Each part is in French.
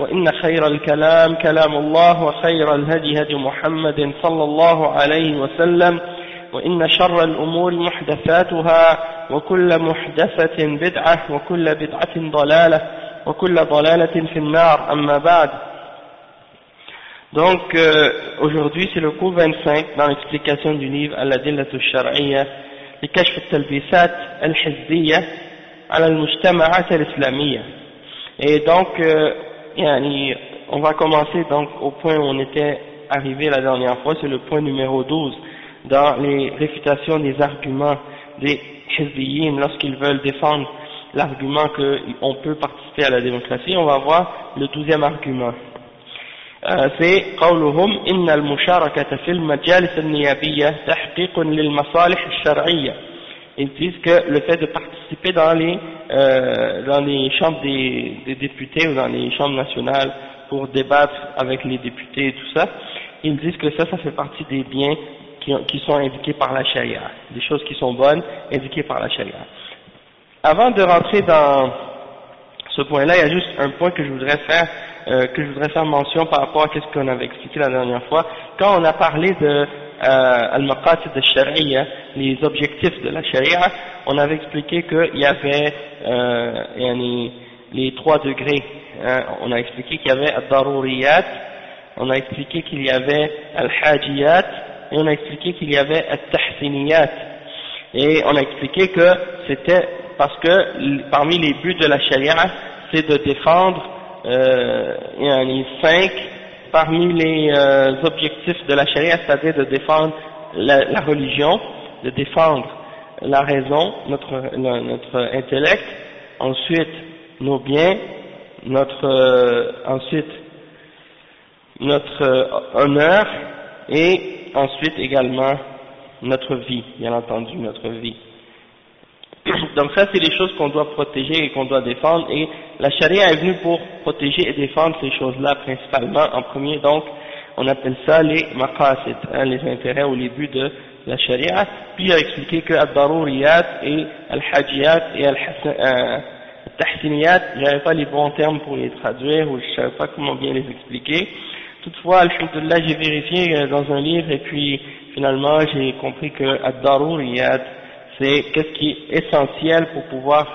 وإن خير الكلام كلام الله وخير الهدي هدي محمد صلى الله عليه وسلم وإن شر الأمور محدثاتها وكل محدثة بدعة وكل بدعة ضلالة وكل ضلالة في النار. أما بعد. Donc euh, aujourd'hui c'est le cours 25 dans l'explication du livre Al-Adillat al-Shar'iyya لكشف التلبيسات المجتمعات الإسلامية et donc euh, on va commencer donc au point où on était arrivé la dernière fois c'est le point numéro 12 dans les réfutations des arguments des hizbiyin lorsqu'ils veulent défendre l'argument qu'on peut participer à la démocratie on va voir le douzième argument في قولهم إن المشاركة في المجالس النيابية تحقيق للمصالح الشرعية ils disent que le fait de participer dans les, euh, dans les chambres des, députés ou dans les chambres nationales pour débattre avec les députés et tout ça, ils disent que ça, ça fait partie des biens qui, sont indiqués par la charia, des choses qui sont bonnes indiquées par la charia. Avant de rentrer dans ce point-là, il y a juste un point que je voudrais faire euh, que je voudrais faire mention par rapport à ce qu'on avait expliqué la dernière fois. Quand on a parlé de al-maqasid al-shari'a, les objectifs de la sharia, on avait expliqué qu'il y avait euh, les trois degrés. Hein. On a expliqué qu'il y avait al-daruriyat, on a expliqué qu'il y avait al-hajiyat, et on a expliqué qu'il y avait al-tahsiniyat. Et on a expliqué que c'était parce que parmi les buts de la sharia, c'est de défendre euh, il y en a cinq parmi les euh, objectifs de la charia, c'est-à-dire de défendre la, religion, de défendre la raison, notre, notre intellect, ensuite nos biens, notre euh, ensuite notre euh, honneur et ensuite également notre vie, bien entendu notre vie. Donc ça, c'est les choses qu'on doit protéger et qu'on doit défendre. Et la charia est venue pour protéger et défendre ces choses-là principalement. En premier, donc, on appelle ça les maqasid, hein, les intérêts ou les buts de la charia. Puis il a expliqué que al-daruriyat et al-hajiyat et al-tahsiniyat, j'avais pas les bons termes pour les traduire ou je savais pas comment bien les expliquer. Toutefois, alhamdulillah, j'ai vérifié dans un livre et puis finalement j'ai compris que al-daruriyat c'est qu'est-ce qui est essentiel pour pouvoir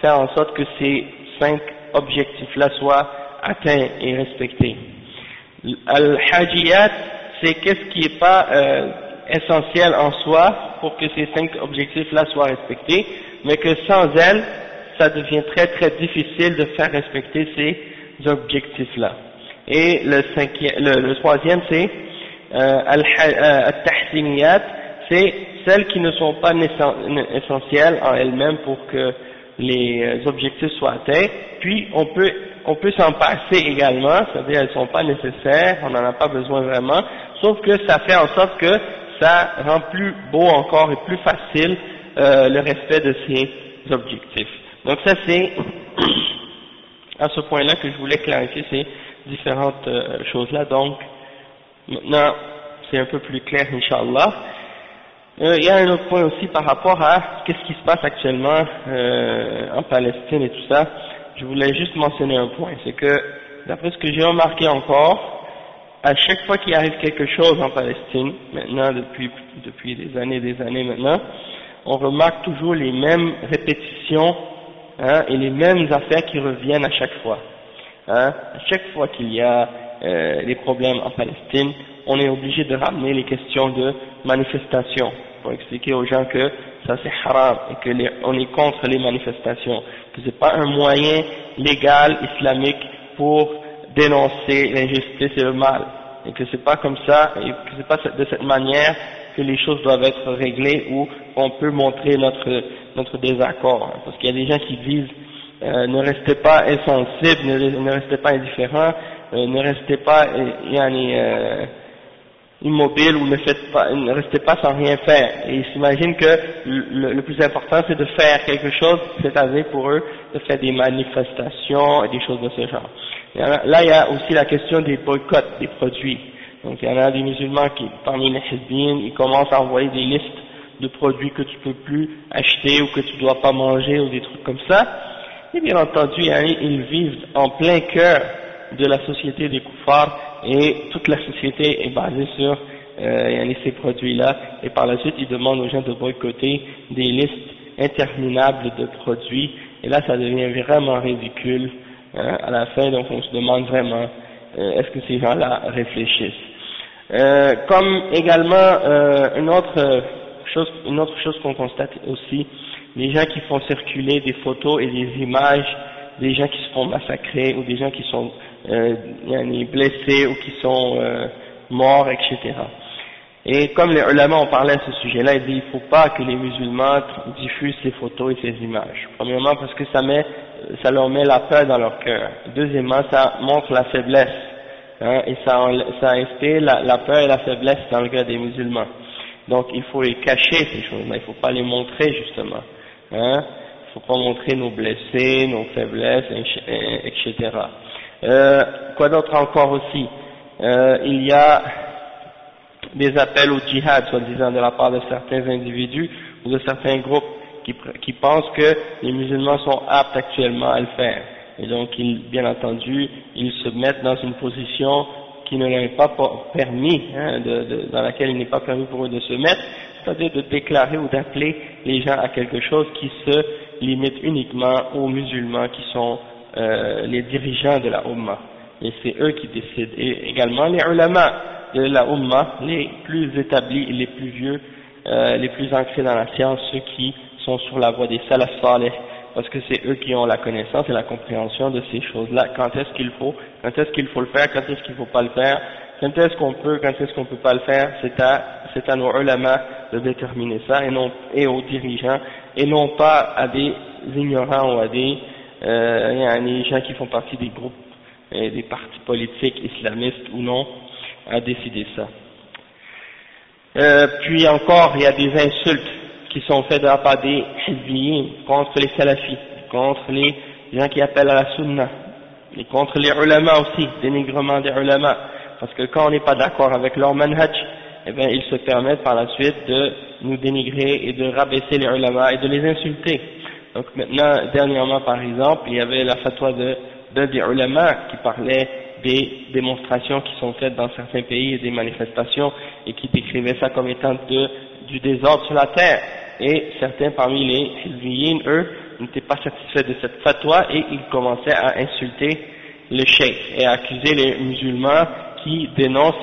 faire en sorte que ces cinq objectifs-là soient atteints et respectés. Al-Hajiyat, c'est qu'est-ce qui n'est pas euh, essentiel en soi pour que ces cinq objectifs-là soient respectés, mais que sans elles, ça devient très très difficile de faire respecter ces objectifs-là. Et le, cinquième, le troisième, c'est euh, Al-Tahsiniyat, c'est celles qui ne sont pas essentielles en elles-mêmes pour que les objectifs soient atteints, puis on peut, on peut s'en passer également, c'est-à-dire elles ne sont pas nécessaires, on n'en a pas besoin vraiment, sauf que ça fait en sorte que ça rend plus beau encore et plus facile euh, le respect de ces objectifs. Donc ça c'est à ce point-là que je voulais clarifier ces différentes euh, choses-là, donc maintenant c'est un peu plus clair, Inch'Allah. Euh, il y a un autre point aussi par rapport à qu'est-ce qui se passe actuellement euh, en Palestine et tout ça. Je voulais juste mentionner un point, c'est que d'après ce que j'ai remarqué encore, à chaque fois qu'il arrive quelque chose en Palestine, maintenant depuis depuis des années des années maintenant, on remarque toujours les mêmes répétitions hein, et les mêmes affaires qui reviennent à chaque fois. Hein. À chaque fois qu'il y a euh, les problèmes en Palestine, on est obligé de ramener les questions de manifestation pour expliquer aux gens que ça c'est haram et que on est contre les manifestations, que c'est pas un moyen légal islamique pour dénoncer l'injustice et le mal, et que c'est pas comme ça, et que c'est pas de cette manière que les choses doivent être réglées ou on peut montrer notre notre désaccord, parce qu'il y a des gens qui disent euh, ne restez pas insensibles, ne, restez pas indifférents, euh, ne restez pas euh, immobile ou ne, faites pas, ne restez pas sans rien faire. Et ils s'imaginent que le, plus important c'est de faire quelque chose, c'est-à-dire pour eux de faire des manifestations et des choses de ce genre. là il y a aussi la question des boycotts des produits. Donc il y en a des musulmans qui, parmi les hizbines, ils commencent à envoyer des listes de produits que tu peux plus acheter ou que tu dois pas manger ou des trucs comme ça. Et bien entendu, ils vivent en plein cœur de la société des koufars et toute la société est basée sur euh, ces produits-là et par la suite ils demandent aux gens de boycotter des listes interminables de produits. Et là ça devient vraiment ridicule hein, à la fin donc on se demande vraiment euh, est-ce que ces gens-là réfléchissent. Euh, comme également euh, une autre chose, une autre chose qu'on constate aussi, les gens qui font circuler des photos et des images des gens qui se font massacrer ou des gens qui sont euh, blessés ou qui sont euh, morts, etc. Et comme les ulama ont parlé à ce sujet-là, ils disent il ne faut pas que les musulmans diffusent ces photos et ces images. Premièrement parce que ça leur met la peur dans leur cœur. Deuxièmement, ça montre la faiblesse. Hein, et ça, ça inspire la, la, peur et la faiblesse dans le cœur des musulmans. Donc il faut les cacher ces choses-là, il ne faut pas les montrer justement. Hein, il ne faut pas montrer nos blessés, nos faiblesses, etc. Euh, quoi d'autre encore aussi? Euh, Il y a des appels au djihad, soi-disant, de la part de certains individus ou de certains groupes qui, pensent que les musulmans sont aptes actuellement à le faire. Et donc, ils, bien entendu, ils se mettent dans une position qui ne leur est pas permis, hein, dans laquelle il n'est pas permis pour eux de se mettre, c'est-à-dire de déclarer ou d'appeler les gens à quelque chose qui se limite uniquement aux musulmans qui sont euh, les dirigeants de la Ummah. Et c'est eux qui décident. Et également les ulama de la Ummah, les plus établis les plus vieux, euh, les plus ancrés dans la science, ceux qui sont sur la voie des salaf salih, parce que c'est eux qui ont la connaissance et la compréhension de ces choses-là. Quand est-ce qu'il faut, quand est-ce qu'il faut le faire, quand est-ce qu'il ne faut pas le faire, quand est-ce qu'on peut, quand est-ce qu'on ne peut pas le faire, c'est à, à nos ulama de déterminer ça et non, et aux dirigeants, et non pas à des ignorants ou à des euh, il y a des gens qui font partie des groupes et des partis politiques islamistes ou non à décider ça. Euh, puis encore, il y a des insultes qui sont faites de la part des contre les salafis, contre les gens qui appellent à la sunna, et contre les ulama aussi, dénigrement des ulama, parce que quand on n'est pas d'accord avec leur manhaj, eh bien ils se permettent par la suite de nous dénigrer et de rabaisser les ulama et de les insulter. Donc maintenant, dernièrement par exemple, il y avait la fatwa d'un des qui parlait des démonstrations qui sont faites dans certains pays et des manifestations et qui décrivait ça comme étant de, du désordre sur la terre. Et certains parmi les hizbiyin, eux, n'étaient pas satisfaits de cette fatwa et ils commençaient à insulter le cheikh et à accuser les musulmans qui dénoncent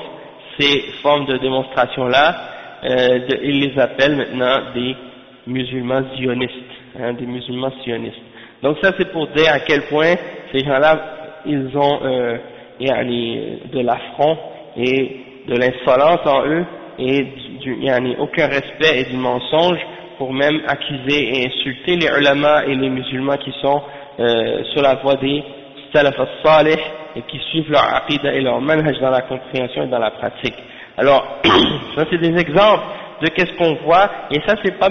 ces formes de démonstration-là, euh, ils les appellent maintenant des musulmans zionistes. Hein, des musulmans sionistes. Donc ça c'est pour dire à quel point ces gens-là, ils ont euh, de l'affront et de l'insolence en eux et du, du aucun respect et du mensonge pour même accuser et insulter les ulama et les musulmans qui sont euh, sur la voie des salaf salih et qui suivent leur aqidah et leur manhaj dans la compréhension et dans la pratique. Alors, ça c'est des exemples de qu'est-ce qu'on voit, et ça c'est pas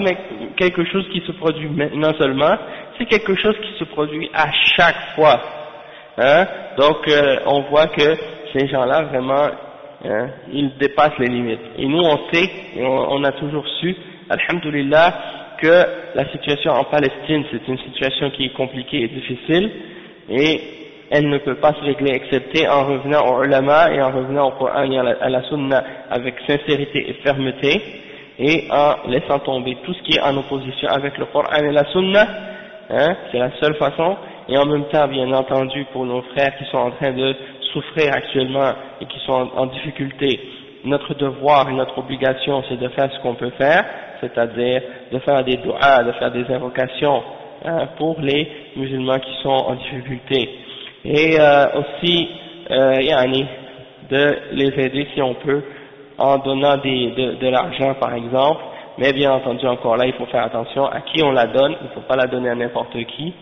quelque chose qui se produit maintenant seulement, c'est quelque chose qui se produit à chaque fois. Hein? Donc euh, on voit que ces gens-là vraiment, hein, ils dépassent les limites. Et nous on sait, et on, a toujours su, alhamdulillah, que la situation en Palestine c'est une situation qui est compliquée et difficile, et elle ne peut pas se régler excepté en revenant au ulama et en revenant au Coran et à la sunna avec sincérité et fermeté et en laissant tomber tout ce qui est en opposition avec le Coran et la Sunna, hein, c'est la seule façon, et en même temps, bien entendu, pour nos frères qui sont en train de souffrir actuellement et qui sont en, difficulté, notre devoir et notre obligation, c'est de faire ce qu'on peut faire, c'est-à-dire de faire des doigts, de faire des invocations hein, pour les musulmans qui sont en difficulté. Et euh, aussi, euh, de les aider si on peut, en donnant des, de, de l'argent par exemple, mais bien entendu encore là, il faut faire attention à qui on la donne, il ne faut pas la donner à n'importe qui,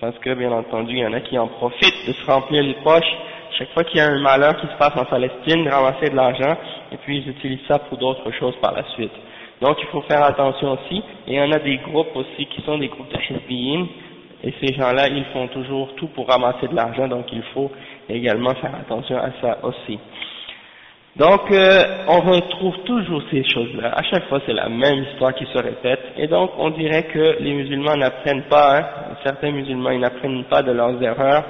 parce que bien entendu, il y en a qui en profitent de se remplir les poches. Chaque fois qu'il y a un malheur qui se passe en Palestine, ramasser de l'argent, et puis ils utilisent ça pour d'autres choses par la suite. Donc il faut faire attention aussi, et il y en a des groupes aussi qui sont des groupes de Hezbollah, et ces gens-là, ils font toujours tout pour ramasser de l'argent, donc il faut également faire attention à ça aussi. Donc, euh, on retrouve toujours ces choses-là. À chaque fois, c'est la même histoire qui se répète. Et donc, on dirait que les musulmans n'apprennent pas, hein, certains musulmans, ils n'apprennent pas de leurs erreurs.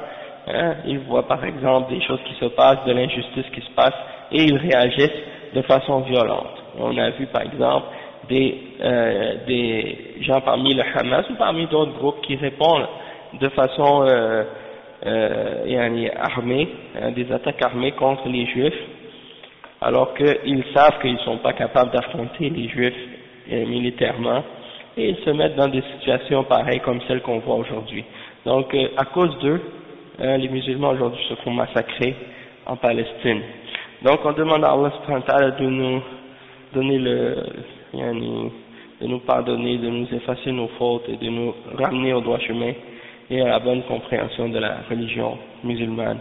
Hein, ils voient par exemple des choses qui se passent, de l'injustice qui se passe, et ils réagissent de façon violente. On a vu par exemple des, euh, des gens parmi le Hamas ou parmi d'autres groupes qui répondent de façon euh, euh, armée, hein, des attaques armées contre les juifs, alors qu'ils savent qu'ils ne sont pas capables d'affronter les juifs euh, militairement, et ils se mettent dans des situations pareilles comme celles qu'on voit aujourd'hui. Donc euh, à cause d'eux, euh, les musulmans aujourd'hui se font massacrer en Palestine. Donc on demande à Allah de nous donner le, de nous pardonner, de nous effacer nos fautes et de nous ramener au droit chemin et à la bonne compréhension de la religion musulmane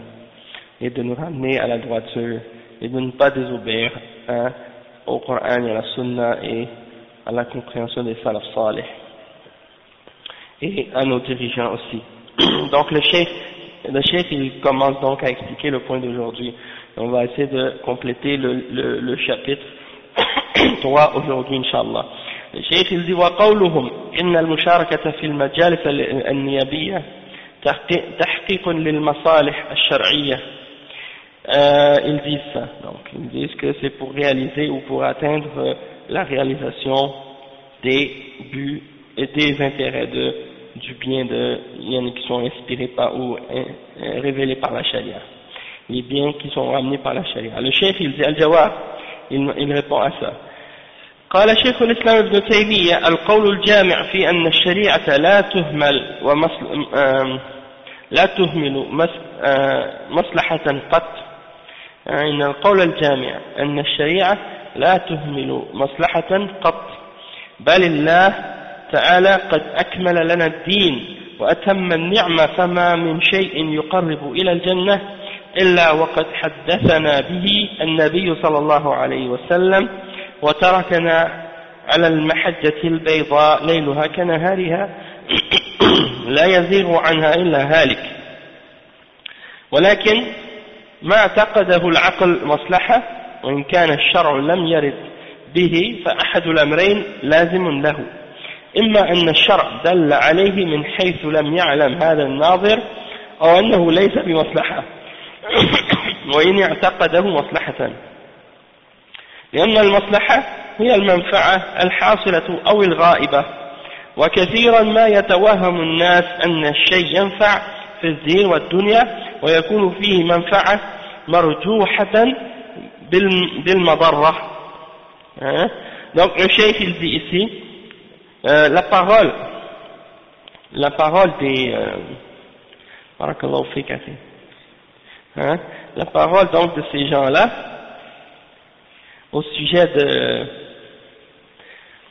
et de nous ramener à la droiture et de ne pas désobéir hein, au Coran et à la Sunna et à la compréhension des salaf salih et à nos dirigeants aussi. Donc le chef, le chef il commence donc à expliquer le point d'aujourd'hui. On va essayer de compléter le, le, le chapitre 3 aujourd'hui, Inch'Allah. الشيخ يلزي وقولهم إن المشاركة في المجالس النيابية تحقيق للمصالح الشرعية euh, ils disent ça. Donc, ils disent que c'est pour réaliser ou pour atteindre euh, la réalisation des buts et des intérêts de, du bien de, il y en a qui sont inspirés par ou euh, révélés par la charia. Les biens qui sont ramenés par la charia. Le chef, il dit, Al-Jawab, il, il répond à ça. قال شيخ الإسلام ابن تيمية القول الجامع في أن الشريعة لا تهمل ومصل لا تهمل مصلحة قط إن القول الجامع؟ أن الشريعة لا تهمل مصلحة قط. بل الله تعالى قد أكمل لنا الدين وأتم النعمة فما من شيء يقرب إلى الجنة إلا وقد حدثنا به النبي صلى الله عليه وسلم وتركنا على المحجة البيضاء ليلها كنهارها لا يزيغ عنها إلا هالك. ولكن ما اعتقده العقل مصلحة وإن كان الشرع لم يرد به فأحد الأمرين لازم له. إما أن الشرع دل عليه من حيث لم يعلم هذا الناظر أو أنه ليس بمصلحة. وإن اعتقده مصلحة. لأن المصلحة هي المنفعة الحاصلة أو الغائبة. وكثيرا ما يتوهم الناس أن الشيء ينفع في الدين والدنيا ويكون فيه منفعة مرجوحة بالمضرة donc le cheikh il dit ici euh, la parole la parole des euh, hein, la parole donc de ces gens là au sujet de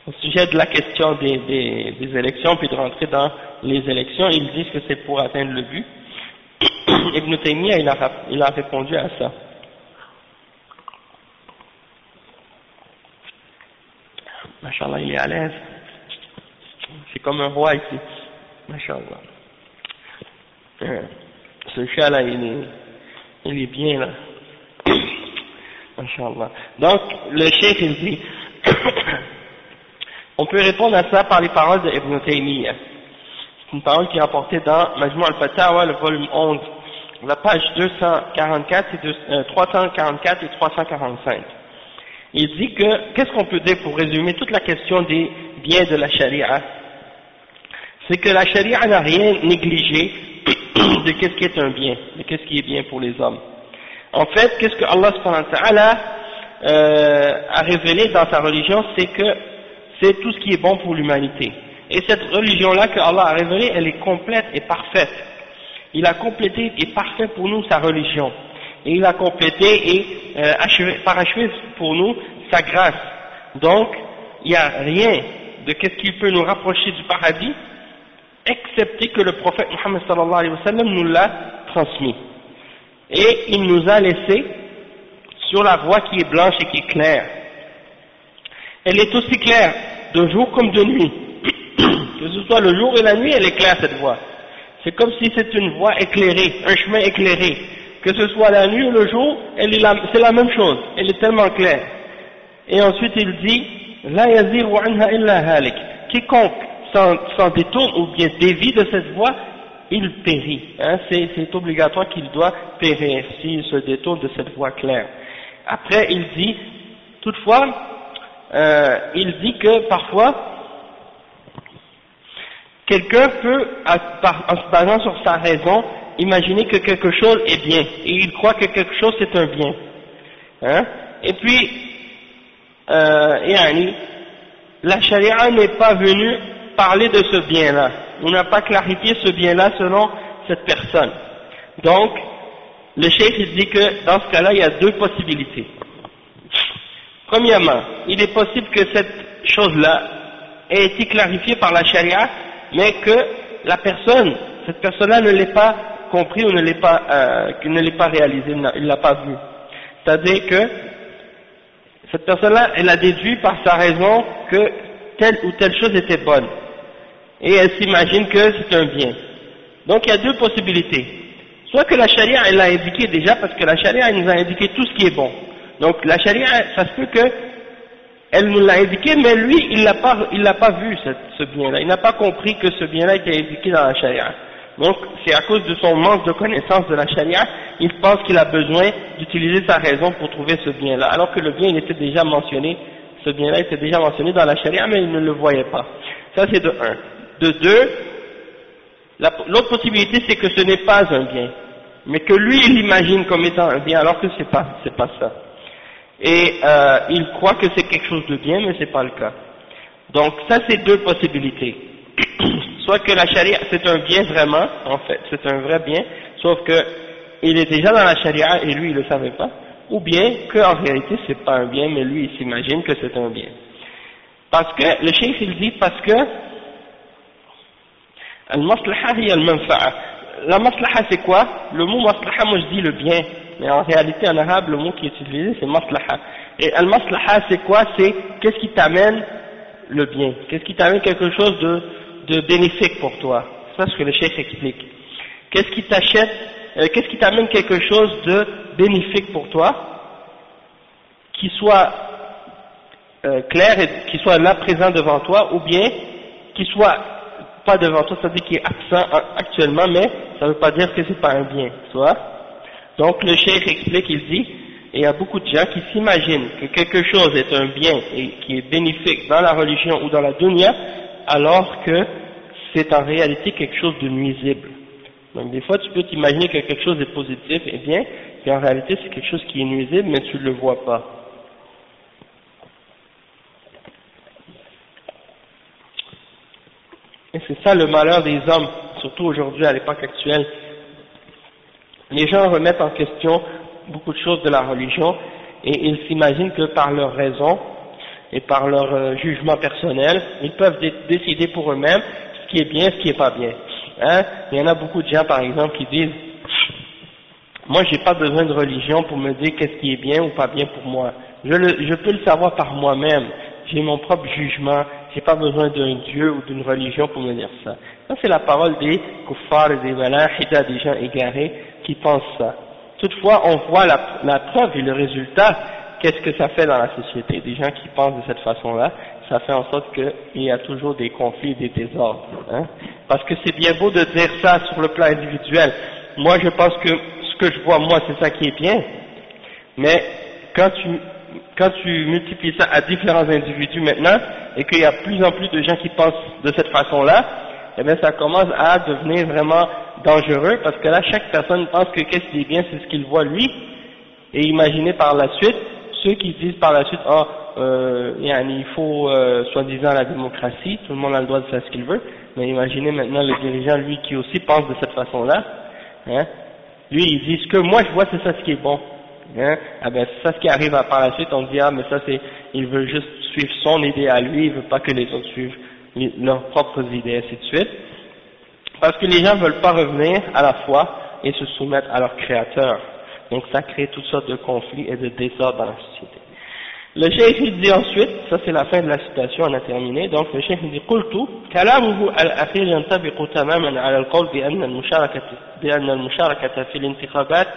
au sujet de la question des, des, des élections puis de rentrer dans les élections ils disent que c'est pour atteindre le but Ibn Taymiyyah, il a, il a répondu à ça. Machallah, il est à l'aise. C'est comme un roi ici. Machallah. Euh, ce chat-là, il est, il est bien là. Machallah. Donc, le chef, il dit, on peut répondre à ça par les paroles de Ibn Taymiyyah une parole qui est rapportée dans Majmou al-Fatawa, le volume 11, la page 244 et 344 euh, et 345. Il dit que, qu'est-ce qu'on peut dire pour résumer toute la question des biens de la charia? C'est que la charia n'a rien négligé de qu'est-ce qui est un bien, de qu'est-ce qui est bien pour les hommes. En fait, qu'est-ce que Allah euh, a révélé dans sa religion, c'est que c'est tout ce qui est bon pour l'humanité. Et cette religion-là que Allah a révélée, elle est complète et parfaite. Il a complété et parfait pour nous sa religion. Et il a complété et euh, achevé, parachevé pour nous sa grâce. Donc, il n'y a rien de ce qui peut nous rapprocher du paradis, excepté que le prophète Muhammad sallallahu alayhi wa sallam nous l'a transmis. Et il nous a laissé sur la voie qui est blanche et qui est claire. Elle est aussi claire de jour comme de nuit. que ce soit le jour et la nuit, elle est claire cette voie. C'est comme si c'est une voie éclairée, un chemin éclairé. Que ce soit la nuit ou le jour, c'est la même chose. Elle est tellement claire. Et ensuite il dit, La anha illa halik. Quiconque s'en détourne ou bien dévie de cette voie, il périt. Hein, c'est obligatoire qu'il doit périr s'il se détourne de cette voie claire. Après, il dit, toutefois, euh, il dit que parfois, quelqu'un peut, en se basant sur sa raison, imaginer que quelque chose est bien, et il croit que quelque chose c'est un bien. Hein? Et puis, euh, la charia n'est pas venue parler de ce bien-là. On n'a pas clarifié ce bien-là selon cette personne. Donc, le chef il dit que dans ce cas-là, il y a deux possibilités. Premièrement, il est possible que cette chose-là ait été clarifiée par la charia, mais que la personne, cette personne-là ne l'ait pas compris ou ne l'ait pas, euh, ne l'ait pas réalisé, il ne l'a pas vu. C'est-à-dire que cette personne-là, elle a déduit par sa raison que telle ou telle chose était bonne. Et elle s'imagine que c'est un bien. Donc il y a deux possibilités. Soit que la charia, elle l'a indiqué déjà, parce que la charia, elle nous a indiqué tout ce qui est bon. Donc la charia, ça se peut que elle nous l'a indiqué, mais lui, il l'a pas, il l'a pas vu ce bien-là. Il n'a pas compris que ce bien-là était indiqué dans la charia. Donc, c'est à cause de son manque de connaissance de la charia, il pense qu'il a besoin d'utiliser sa raison pour trouver ce bien-là, alors que le bien, était déjà mentionné, ce bien-là était déjà mentionné dans la charia, mais il ne le voyait pas. Ça, c'est de un. De deux, l'autre possibilité, c'est que ce n'est pas un bien, mais que lui, il l'imagine comme étant un bien, alors que c'est pas, c'est pas ça. Et euh, il croit que c'est quelque chose de bien, mais c'est pas le cas. Donc, ça, c'est deux possibilités. soit que la charia c'est un bien vraiment, en fait, c'est un vrai bien, sauf que il est déjà dans la charia et lui il le savait pas, ou bien qu'en réalité c'est pas un bien, mais lui il s'imagine que c'est un bien. Parce que, le chef il dit parce que. La maslaha c'est quoi? Le mot maslaha, moi je dis le bien, mais en réalité en arabe le mot qui est utilisé c'est maslaha. Et al-maslaha c'est quoi? C'est qu'est-ce qui t'amène le bien? Qu'est-ce qui t'amène quelque chose de de bénéfique pour toi? C'est ce que le chef explique. Qu'est-ce qui t'achète, euh, qu'est-ce qui t'amène quelque chose de bénéfique pour toi, qui soit euh, clair et qui soit là présent devant toi, ou bien qui soit pas devant toi, c'est-à-dire qui est absent actuellement, mais ça ne veut pas dire que c'est pas un bien, tu vois? Donc le chef explique, il dit, il y a beaucoup de gens qui s'imaginent que quelque chose est un bien et qui est bénéfique dans la religion ou dans la dunya, alors que c'est en réalité quelque chose de nuisible. Donc des fois tu peux t'imaginer que quelque chose est positif et bien, et en réalité c'est quelque chose qui est nuisible mais tu ne le vois pas. Et c'est ça le malheur des hommes, surtout aujourd'hui à l'époque actuelle. Les gens remettent en question beaucoup de choses de la religion et ils s'imaginent que par leur raison, et par leur euh, jugement personnel, ils peuvent décider pour eux-mêmes ce qui est bien, ce qui n'est pas bien. Hein? Il y en a beaucoup de gens, par exemple, qui disent moi, j'ai pas besoin de religion pour me dire qu'est-ce qui est bien ou pas bien pour moi. Je, je peux le savoir par moi-même. J'ai mon propre jugement. J'ai pas besoin d'un Dieu ou d'une religion pour me dire ça. Ça, c'est la parole des kuffars des malahida, des gens égarés qui pensent ça. Toutefois, on voit la, preuve et le résultat qu'est-ce que ça fait dans la société? Des gens qui pensent de cette façon-là, ça fait en sorte qu'il y a toujours des conflits, des désordres. Hein? Parce que c'est bien beau de dire ça sur le plan individuel. Moi, je pense que ce que je vois, moi, c'est ça qui est bien. Mais quand tu, quand tu multiplies ça à différents individus maintenant, et qu'il y a plus en plus de gens qui pensent de cette façon-là, eh bien, ça commence à devenir vraiment dangereux, parce que là, chaque personne pense que qu'est-ce qui est bien, c'est ce qu'il voit lui, Et imaginez par la suite, ceux qui disent par la suite, oh, euh, il faut euh, soi-disant la démocratie, tout le monde a le droit de faire ce qu'il veut, mais imaginez maintenant le dirigeant, lui, qui aussi pense de cette façon-là, hein, lui, il dit, ce que moi je vois, c'est ça ce qui est bon. Hein, ah ben, c'est ça ce qui arrive à, par la suite, on dit, ah, mais ça c'est, il veut juste suivre son idée à lui, il veut pas que les autres suivent leurs propres idées, ainsi de suite. Parce que les gens veulent pas revenir à la foi et se soumettre à leur créateur. Donc ça crée toutes sortes de conflits et de désordres dans la société. Le cheikh il dit ensuite, ça c'est la fin de la citation, on a terminé, donc le cheikh il dit قلت كلامه الأخير ينطبق تماما على القول بأن المشاركة بأن المشاركة في الانتخابات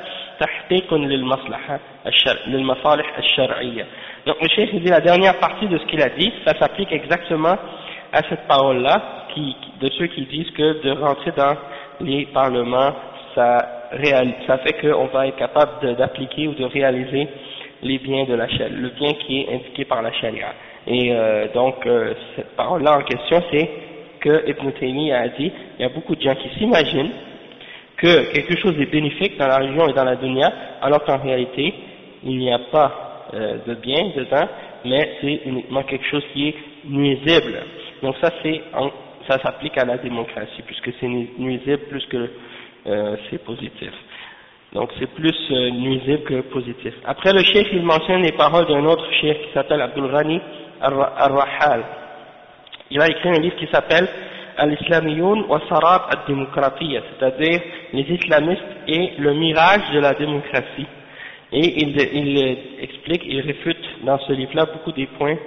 تحقيق للمصلحة الشر... للمصالح الشرعية. Donc le cheikh il dit la dernière partie de ce qu'il a dit, ça s'applique exactement à cette parole-là, de ceux qui disent que de rentrer dans les parlements, ça, réal, ça fait qu'on va être capable d'appliquer ou de réaliser les biens de la le bien qui est indiqué par la charia. Et euh, donc, euh, cette parole-là en question, c'est que Ibn a dit, il y a beaucoup de gens qui s'imaginent que quelque chose est bénéfique dans la religion et dans la dunya, alors qu'en réalité, il n'y a pas euh, de bien dedans, mais c'est uniquement quelque chose qui est nuisible. Donc ça, ça s'applique à la démocratie, puisque c'est nuisible plus que c'est positif. Donc c'est plus euh, nuisible que positif. Après le chef, il mentionne les paroles d'un autre chef qui s'appelle Abdul Ghani al-Rahal. Il a écrit un livre qui s'appelle Al-Islamiyoun wa Sarab al-Démocratie, c'est-à-dire les islamistes et le mirage de la démocratie. Et il explique, il réfute dans ce livre-là beaucoup des points,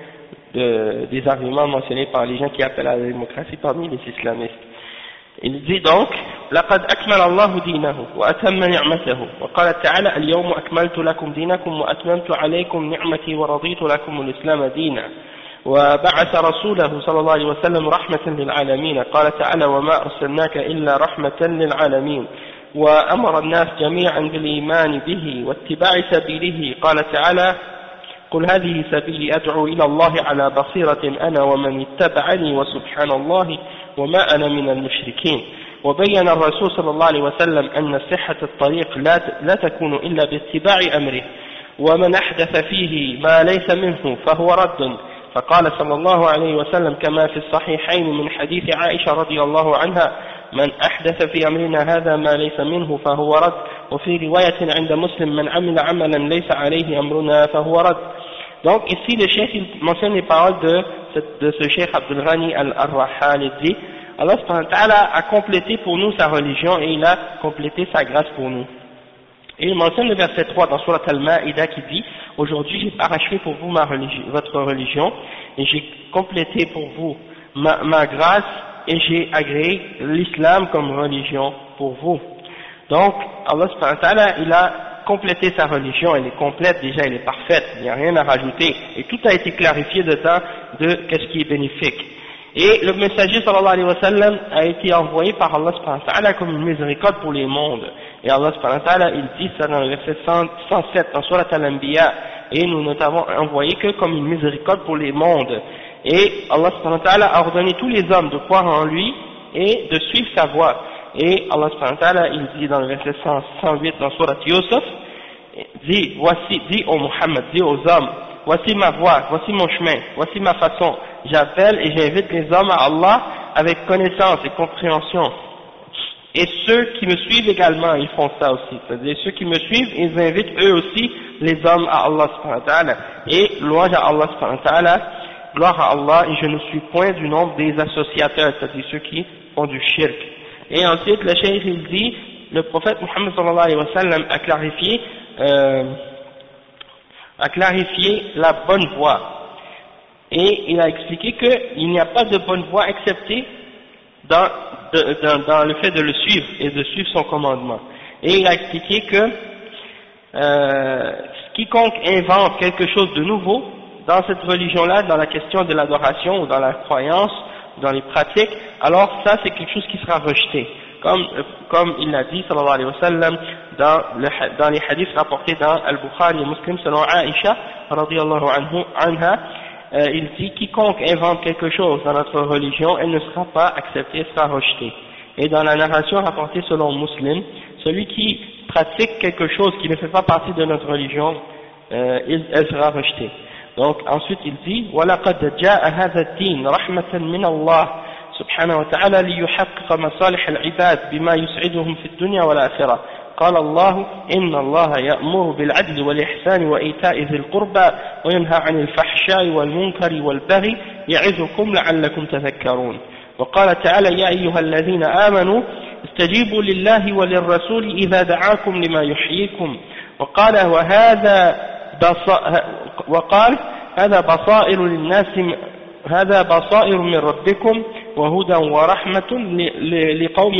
de, des arguments mentionnés par les gens qui appellent à la démocratie parmi les islamistes. Il dit donc لقد أكمل الله دينه وأتم نعمته وقال تعالى اليوم أكملت لكم دينكم وأتممت عليكم نعمتي ورضيت لكم الإسلام دينا وبعث رسوله صلى الله عليه وسلم رحمة للعالمين قال تعالى وما أرسلناك إلا رحمة للعالمين وأمر الناس جميعا بالإيمان به واتباع سبيله قال تعالى قل هذه سبيلي أدعو إلى الله على بصيرة أنا ومن اتبعني وسبحان الله وما أنا من المشركين. وبين الرسول صلى الله عليه وسلم أن صحة الطريق لا, لا تكون إلا باتباع أمره ومن أحدث فيه ما ليس منه فهو رد. فقال صلى الله عليه وسلم كما في الصحيحين من حديث عائشة رضي الله عنها من أحدث في أمرنا هذا ما ليس منه فهو رد. وفي رواية عند مسلم من عمل عملا ليس عليه أمرنا فهو رد Donc ici le chef il mentionne les paroles de, de ce chef Abdul Ghani al-Rahal il dit Allah a complété pour nous sa religion et il a complété sa grâce pour nous. Et il mentionne le verset 3 dans Surat al-Ma'ida qui dit Aujourd'hui j'ai parachevé pour vous ma religion, votre religion et j'ai complété pour vous ma, ma grâce et j'ai agréé l'islam comme religion pour vous. Donc Allah il a complété sa religion, elle est complète déjà, elle est parfaite, il n'y a rien à rajouter et tout a été clarifié dedans de qu'est-ce qui est bénéfique. Et le messager sallallahu alayhi wa sallam a été envoyé par Allah subhanahu wa ta'ala comme une miséricorde pour les mondes. Et Allah subhanahu wa ta'ala, il dit ça dans le verset 107 dans Surat al-Anbiya. Et nous ne t'avons envoyé que comme une miséricorde pour les mondes. Et Allah subhanahu wa ta'ala a ordonné tous les hommes de croire en lui et de suivre sa voie. Et Allah il dit dans le verset 108 dans Surat Yusuf, dit, voici, dit au Muhammad, dit aux hommes, voici ma voie, voici mon chemin, voici ma façon. J'appelle et j'invite les hommes à Allah avec connaissance et compréhension. Et ceux qui me suivent également, ils font ça aussi. C'est-à-dire ceux qui me suivent, ils invitent eux aussi les hommes à Allah subhanahu wa ta'ala. Et louange à Allah subhanahu wa ta'ala, gloire à Allah, et je ne suis point du nombre des associateurs, c'est-à-dire ceux qui font du shirk. Et ensuite, le cheikh il dit, le prophète Muhammad sallallahu alayhi wa sallam a clarifié, euh, a clarifié la bonne voie. Et il a expliqué qu'il n'y a pas de bonne voie excepté dans, dans, le fait de le suivre et de suivre son commandement. Et il a expliqué que euh, quiconque invente quelque chose de nouveau dans cette religion-là, dans la question de l'adoration ou dans la croyance, dans les pratiques, alors ça c'est quelque chose qui sera rejeté. Comme, comme il l'a dit, sallallahu alayhi wa sallam, dans, le, dans les hadiths rapportés dans Al-Bukhari et Muslim selon Aisha, anha, euh, il dit quiconque invente quelque chose dans notre religion, elle ne sera pas acceptée, elle sera rejetée. Et dans la narration rapportée selon Muslim, celui qui pratique quelque chose qui ne fait pas partie de notre religion, euh, elle sera rejetée. Donc ensuite il dit وَلَقَدْ جَاءَ هَذَا الدِّينَ رَحْمَةً مِنَ اللَّهِ سبحانه وتعالى ليحقق مصالح العباد بما يسعدهم في الدنيا والآخرة. قال الله إن الله يأمر بالعدل والإحسان وإيتاء ذي القربى وينهى عن الفحشاء والمنكر والبغي يعظكم لعلكم تذكرون. وقال تعالى يا أيها الذين آمنوا استجيبوا لله وللرسول إذا دعاكم لما يحييكم. وقال وهذا وقال هذا بصائر للناس هذا بصائر من ربكم وهدى ورحمة لقوم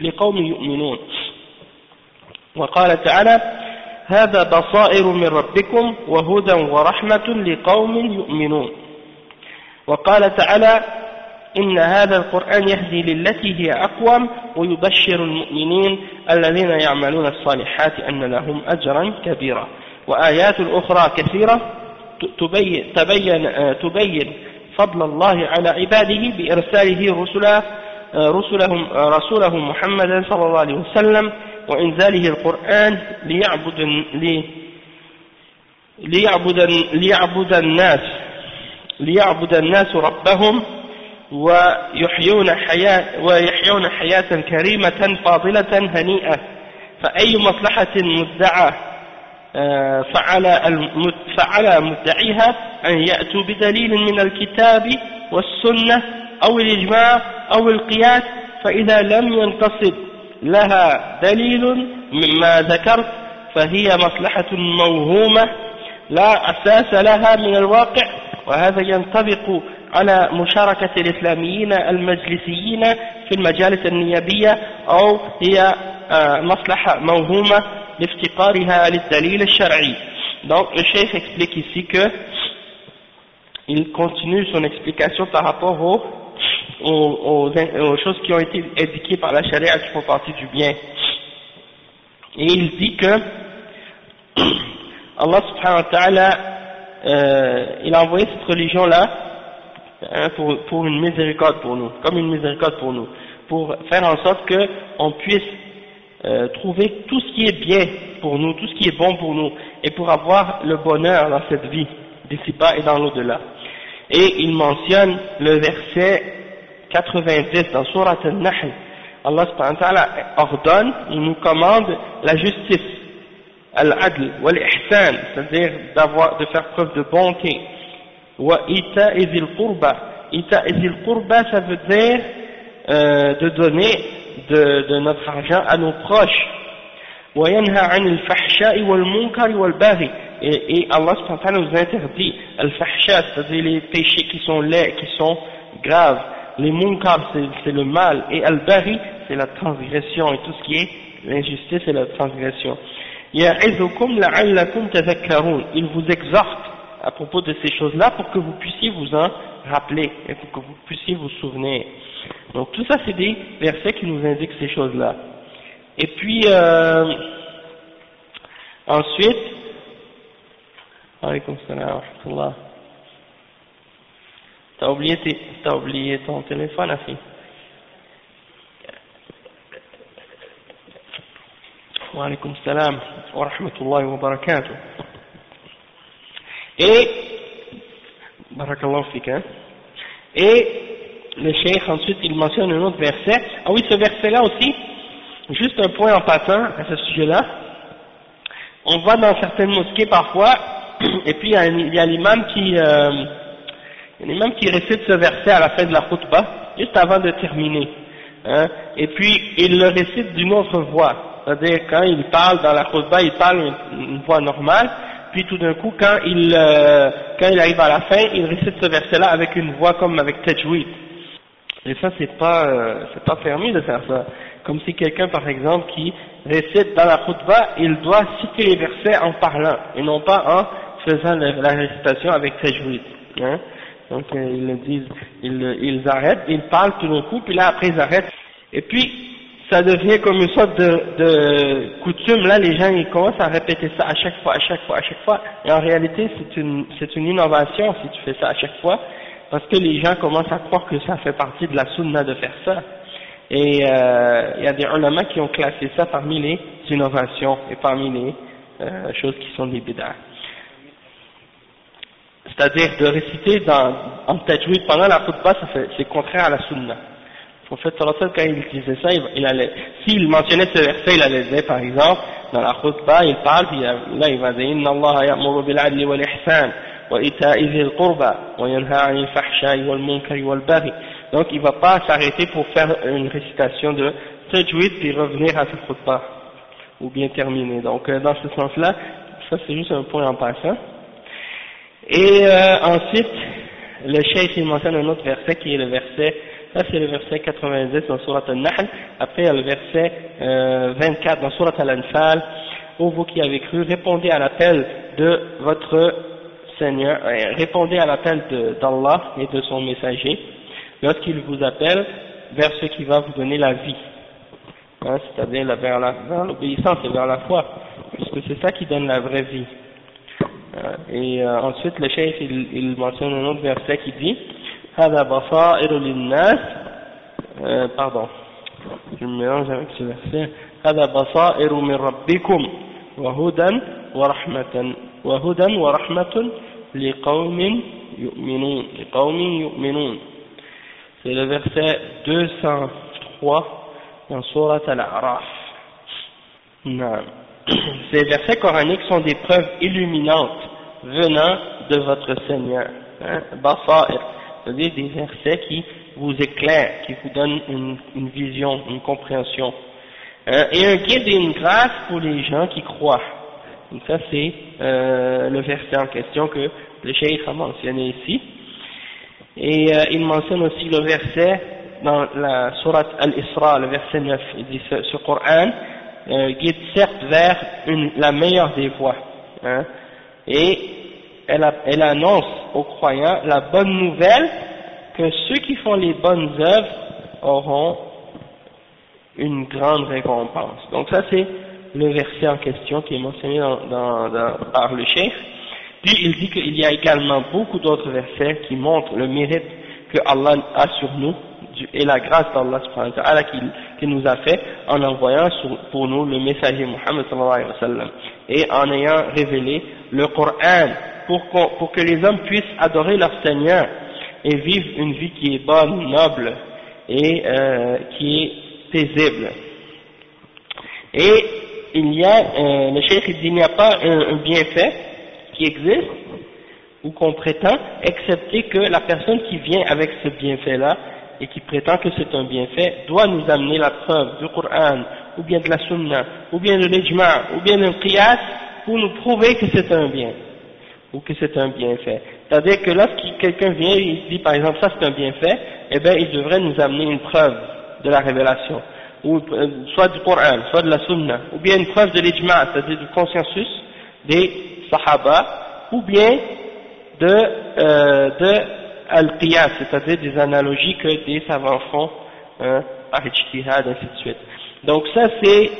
لقوم يؤمنون. وقال تعالى هذا بصائر من ربكم وهدى ورحمة لقوم يؤمنون. وقال تعالى إن هذا القرآن يهدي للتي هي أقوم ويبشر المؤمنين الذين يعملون الصالحات أن لهم أجرا كبيرا. وآيات أخرى كثيرة تبين, تبين, تبين فضل الله على عباده بإرساله رسله رسلهم رسوله محمد صلى الله عليه وسلم وإنزاله القرآن ليعبد ليعبد ليعبد الناس ليعبد الناس ربهم ويحيون حياة ويحيون حياة كريمة فاضلة هنيئة فأي مصلحة مدعى آه، فعلى فعلى مدعيها أن يأتوا بدليل من الكتاب والسنة أو الإجماع أو القياس فإذا لم ينتصب لها دليل مما ذكرت فهي مصلحة موهومة لا أساس لها من الواقع وهذا ينطبق على مشاركة الإسلاميين المجلسيين في المجالس النيابية أو هي آه، مصلحة موهومة donc le chef explique ici que il continue son explication par rapport aux, aux, choses qui ont été indiquées par la charia qui font partie du bien. Et il dit que Allah subhanahu wa ta'ala euh, il a envoyé cette religion là hein, pour, pour une miséricorde pour nous comme une miséricorde pour nous pour faire en sorte qu'on puisse euh, trouver tout ce qui est bien pour nous, tout ce qui est bon pour nous, et pour avoir le bonheur dans cette vie, d'ici-bas et dans l'au-delà. Et il mentionne le verset 90 dans Surat al-Nahl. Allah ordonne, il nous commande la justice, al-adl, wal-ihsan, c'est-à-dire d'avoir, de faire preuve de bonté. Wa ita izil qurba. Ita izil qurba, ça veut dire euh, de donner de, de notre argent à nos proches. Et, et Allah nous interdit al-fahsha, c'est-à-dire les péchés qui sont qui sont graves. Les munkar, c'est le mal. Et al-bari, c'est la transgression. Et tout ce qui est l'injustice, c'est la transgression. Il vous exhorte à propos de ces choses-là pour que vous puissiez vous en rappeler et pour que vous puissiez vous souvenir. Donc tout ça c'est des versets qui nous indiquent ces choses-là. Et puis euh, ensuite, T'as oublié, as oublié ton téléphone, Afi? Wa alaykum salam wa rahmatullahi wa barakatuh. Et, barakallahu hein? Et le cheikh ensuite il mentionne un autre verset. Ah oui, ce verset-là aussi, juste un point en passant à ce sujet-là. On voit dans certaines mosquées parfois, et puis il y a l'imam qui, euh, l'imam qui récite ce verset à la fin de la khutbah, juste avant de terminer. Hein, et puis il le récite d'une autre voix. C'est-à-dire quand il parle dans la khutbah, il parle une, voix normale, puis tout d'un coup quand il, euh, quand il arrive à la fin, il récite ce verset-là avec une voix comme avec tajwid. Et ça, c'est pas, euh, c'est pas permis de faire ça. Comme si quelqu'un, par exemple, qui récite dans la khutbah, il doit citer les versets en parlant, et non pas en faisant la, récitation avec tajwid. Hein. Donc, euh, ils le disent, ils, ils arrêtent, ils parlent tout d'un coup, puis là, après, ils arrêtent. Et puis, ça devient comme une sorte de, de coutume, là, les gens, ils commencent à répéter ça à chaque fois, à chaque fois, à chaque fois. Et en réalité, c'est une, c'est une innovation si tu fais ça à chaque fois parce que les gens commencent à croire que ça fait partie de la sunna de faire ça. Et euh, il y a des ulama qui ont classé ça parmi les innovations et parmi les euh, choses qui sont des bid'ah. C'est-à-dire de réciter dans, en tajwid pendant la khutbah, c'est contraire à la sunna. Le prophète sallallahu quand il disait ça, il, allait, s'il mentionnait ce verset, il allait dire par exemple, dans la khutbah, il parle, puis là il va dire, Inna Allah ya'muru bil adli wal ihsan, wa yanha 'anil fahsha'i wal munkari wal baghi. Donc il va pas s'arrêter pour faire une récitation de tajwid puis revenir à ce khutbah, ou bien terminer. Donc euh, dans ce sens-là, ça c'est juste un point en passant. Et euh, ensuite, le cheikh il mentionne un autre verset qui est le verset, ça c'est le verset 90 dans Surat Al-Nahl, après il y a le verset euh, 24 dans Surat Al-Anfal, où vous qui avez cru, répondez à l'appel de votre Seigneur, euh, répondez à l'appel d'Allah et de son messager lorsqu'il vous appelle vers ce qui va vous donner la vie. Hein, c'est-à-dire vers l'obéissance et vers la foi, puisque c'est ça qui donne la vraie vie. Euh, et euh, ensuite, le chef, il, mentionne un autre verset qui dit pardon, je me mélange avec ce verset. wa wa من ربكم وهدى ورحمة وهدى ورحمة لقوم يؤمنون لقوم يؤمنون c'est le verset 203 dans Surat Al-A'raf. Ces versets coraniques sont des preuves illuminantes venant de votre Seigneur. Hein, c'est-à-dire des versets qui vous éclairent, qui vous donnent une, une vision, une compréhension. Hein, et un guide et une grâce pour les gens qui croient. Donc ça c'est euh, le verset en question que le cheikh a mentionné ici. Et euh, il mentionne aussi le verset dans la sourate Al-Isra, le verset 9, il dit ce, ce Coran euh, guide certes vers une, la meilleure des voies, hein, et elle, elle annonce aux croyants la bonne nouvelle que ceux qui font les bonnes œuvres auront une grande récompense. Donc ça c'est le verset en question qui est mentionné par le chef. Puis il dit qu'il y a également beaucoup d'autres versets qui montrent le mérite que Allah a sur nous et la grâce d'Allah qui, nous a fait en envoyant pour nous le messager Muhammad sallallahu alayhi wa sallam et en ayant révélé le Coran pour, pour que les hommes puissent adorer leur Seigneur et vivre une vie qui est bonne, noble et euh, qui est paisible. Et il y a, euh, le cheikh dit, il n'y a pas un bienfait qui existe ou qu'on prétend, excepté que la personne qui vient avec ce bienfait-là et qui prétend que c'est un bienfait doit nous amener la preuve du Coran, ou bien de la Sunna, ou bien de l'Ijma, ou bien d'un Qiyas, pour nous prouver que c'est un bien, ou que c'est un bienfait. C'est-à-dire que lorsque quelqu'un vient et il dit par exemple ça c'est un bienfait, eh bien il devrait nous amener une preuve de la révélation, ou euh, soit du Coran, soit de la Sunna, ou bien une preuve de l'Ijma, c'est-à-dire du consensus des Sahaba, ou bien de, euh, de al-qiyas, c'est-à-dire des analogies que des savants font hein, par ijtihad, ainsi de suite. Donc ça c'est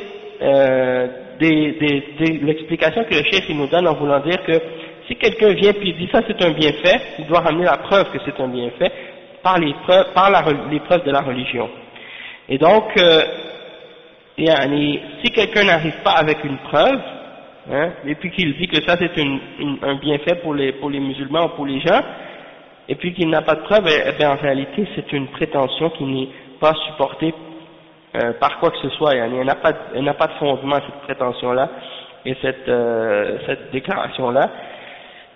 euh, des, des, l'explication que le chef nous donne en voulant dire que si quelqu'un vient puis dit ça c'est un bienfait, il doit ramener la preuve que c'est un bienfait par les preuves, par la, les preuves de la religion. Et donc, euh, si quelqu'un n'arrive pas avec une preuve, hein, et puis qu'il dit que ça c'est un bienfait pour les, musulmans ou pour les gens, et puis qu'il n'a pas de preuve, eh, eh en réalité c'est une prétention qui n'est pas supportée euh, par quoi que ce soit, elle n'a pas, de fondement cette prétention-là et cette, euh, cette déclaration-là.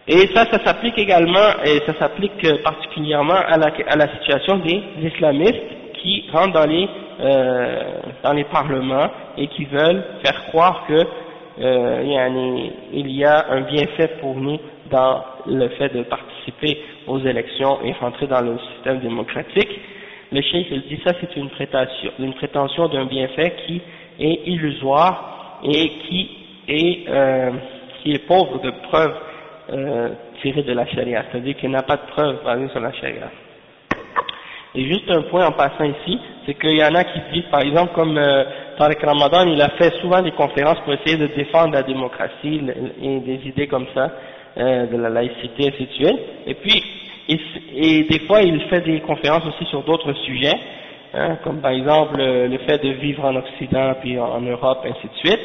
Et ça, ça s'applique également, et ça s'applique particulièrement à la, à la situation des islamistes qui rentrent dans les, euh, dans les parlements et qui veulent faire croire que euh, il y a un bienfait pour nous dans le fait de participer aux élections et rentrer dans le système démocratique. Le cheikh il dit ça c'est une prétention, une prétention d'un bienfait qui est illusoire et qui est, euh, qui est pauvre de preuves euh, tirées de la charia, c'est-à-dire qu'il n'a pas de preuves basées sur la charia. Et juste un point en passant ici, c'est qu'il y en a qui disent, par exemple, comme euh, Tariq Ramadan, il a fait souvent des conférences pour essayer de défendre la démocratie et des idées comme ça, euh, de la laïcité, ainsi de suite. Et puis, et, des fois, il fait des conférences aussi sur d'autres sujets. hein, comme par exemple le fait de vivre en Occident, puis en, Europe, ainsi de suite.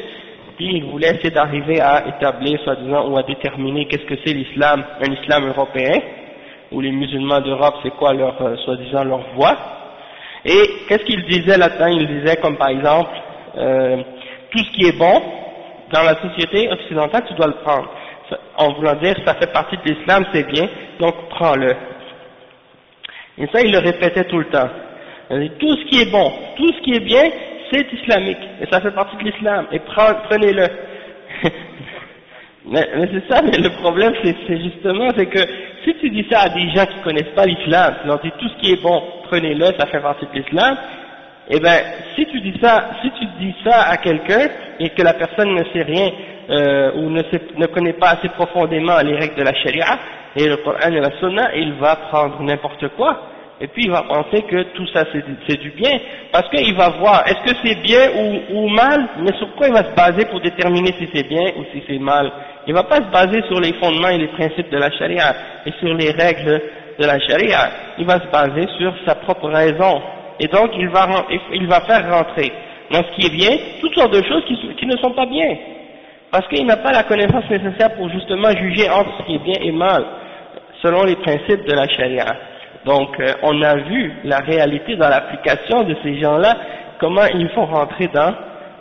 Puis il voulait essayer d'arriver à établir, soi-disant, ou à déterminer qu'est-ce que c'est l'islam, un islam européen, ou les musulmans d'Europe, c'est quoi leur, euh, soi-disant, leur voie. Et qu'est-ce qu'il disait là-dedans? Il disait comme par exemple, euh, tout ce qui est bon dans la société occidentale, tu dois le prendre. En voulant dire, ça fait partie de l'islam, c'est bien, donc prends-le. Et ça, il le répétait tout le temps. Tout ce qui est bon, tout ce qui est bien, c'est islamique, et ça fait partie de l'islam, et prenez-le. mais, c'est ça, mais le problème, c'est justement, c'est que si tu dis ça à des gens qui connaissent pas l'islam, tu leur dis tout ce qui est bon, prenez-le, ça fait partie de l'islam, eh ben, si tu dis ça, si tu dis ça à quelqu'un et que la personne ne sait rien euh, ou ne, ne connaît pas assez profondément les règles de la charia et le Coran et la Sunna, il va prendre n'importe quoi et puis il va penser que tout ça c'est du bien, parce qu'il va voir est-ce que c'est bien ou, mal, mais sur quoi il va se baser pour déterminer si c'est bien ou si c'est mal? Il va pas se baser sur les fondements et les principes de la charia et sur les règles de la charia, il va se baser sur sa propre raison. Et donc il va, il va faire rentrer dans ce qui est bien toutes sortes de choses qui ne sont pas bien. Parce qu'il n'a pas la connaissance nécessaire pour justement juger entre ce qui est bien et mal, selon les principes de la charia. Donc euh, on a vu la réalité dans l'application de ces gens-là, comment ils font rentrer dans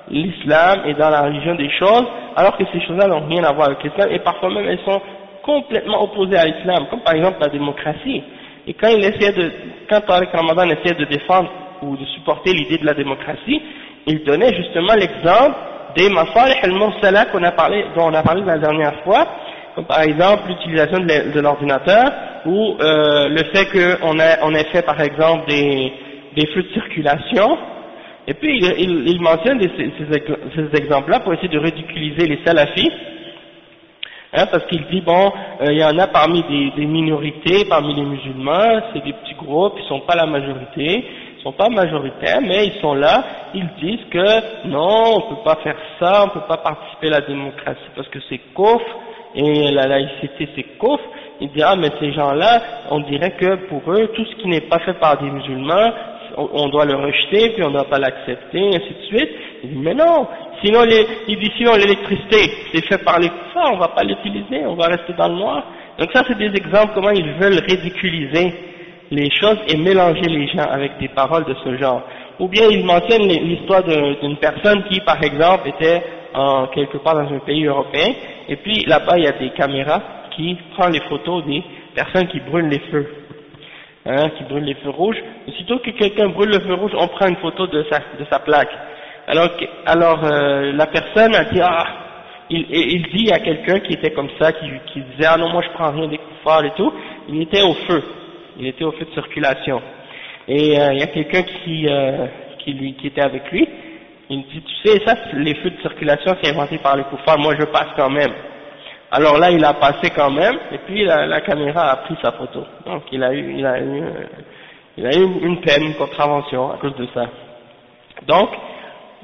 l'islam et dans la religion des choses, alors que ces choses-là n'ont rien à voir avec l'islam, et parfois même elles sont complètement opposées à l'islam, comme par exemple la démocratie. Et quand il essayait de, quand Ramadan essayait de défendre ou de supporter l'idée de la démocratie, il donnait justement l'exemple des masalih al-mursala qu'on a parlé, dont on a parlé la dernière fois, comme par exemple l'utilisation de l'ordinateur ou euh, le fait qu'on ait, on ait fait par exemple des, des flux de circulation. Et puis il, il, mentionne ces, ces, exemples-là pour essayer de ridiculiser les salafis, hein, parce qu'il dit bon, euh, il y en a parmi des, des, minorités, parmi les musulmans, c'est des petits groupes, ils sont pas la majorité, ils sont pas majoritaires, mais ils sont là, ils disent que non, on peut pas faire ça, on peut pas participer à la démocratie parce que c'est coffre et la laïcité c'est coffre il dit ah mais ces gens-là, on dirait que pour eux, tout ce qui n'est pas fait par des musulmans, on, doit le rejeter, puis on ne doit pas l'accepter, ainsi de suite. Il dit mais non, sinon les, il dit sinon l'électricité, c'est fait par les kuffars, on va pas l'utiliser, on va rester dans le noir. Donc ça c'est des exemples comment ils veulent ridiculiser les choses et mélanger les gens avec des paroles de ce genre. Ou bien ils mentionnent l'histoire d'une personne qui par exemple était en quelque part dans un pays européen, et puis là-bas il y a des caméras qui prend les photos des personnes qui brûlent les feux, hein, qui brûlent les feux rouges. Aussitôt que quelqu'un brûle le feu rouge, on prend une photo de sa, de sa plaque. Alors, alors euh, la personne a dit, ah, il, il dit à quelqu'un qui était comme ça, qui, disait, ah non, moi je prends rien des coups et tout, il était au feu, il était au feu de circulation. Et euh, il y a quelqu'un qui, euh, qui, lui, qui était avec lui, il dit, tu sais, ça, les feux de circulation, c'est inventé par les koufars, moi je passe quand même. Alors là, il a passé quand même, et puis la, caméra a pris sa photo. Donc il a eu, il a eu, il a eu une peine, une contravention à cause de ça. Donc,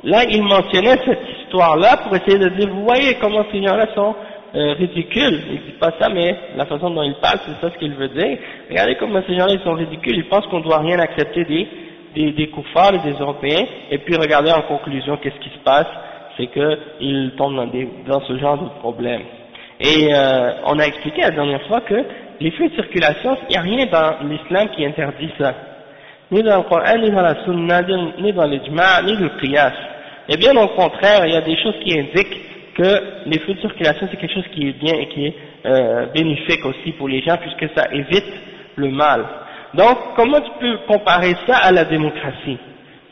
là, il mentionnait cette histoire-là pour essayer de dire, vous voyez comment ces gens-là sont euh, ridicules. Il dit pas ça, mais la façon dont il parle, c'est ça ce qu'il veut dire. Regardez comment ces gens-là sont ridicules. Ils pensent qu'on doit rien accepter des, des, des des Européens, et puis regardez en conclusion qu'est-ce qui se passe, c'est qu'ils tombent dans, des, dans ce genre de problème. Et euh, on a expliqué la dernière fois que les feux de circulation, il n'y a rien dans l'islam qui interdit ça. Ni dans le Coran, ni dans la Sunna, ni dans l'Ijma, ni le Qiyas. Et bien au contraire, il y a des choses qui indiquent que les feux de circulation, c'est quelque chose qui est bien et qui est euh, bénéfique aussi pour les gens, puisque ça évite le mal. Donc, comment tu peux comparer ça à la démocratie?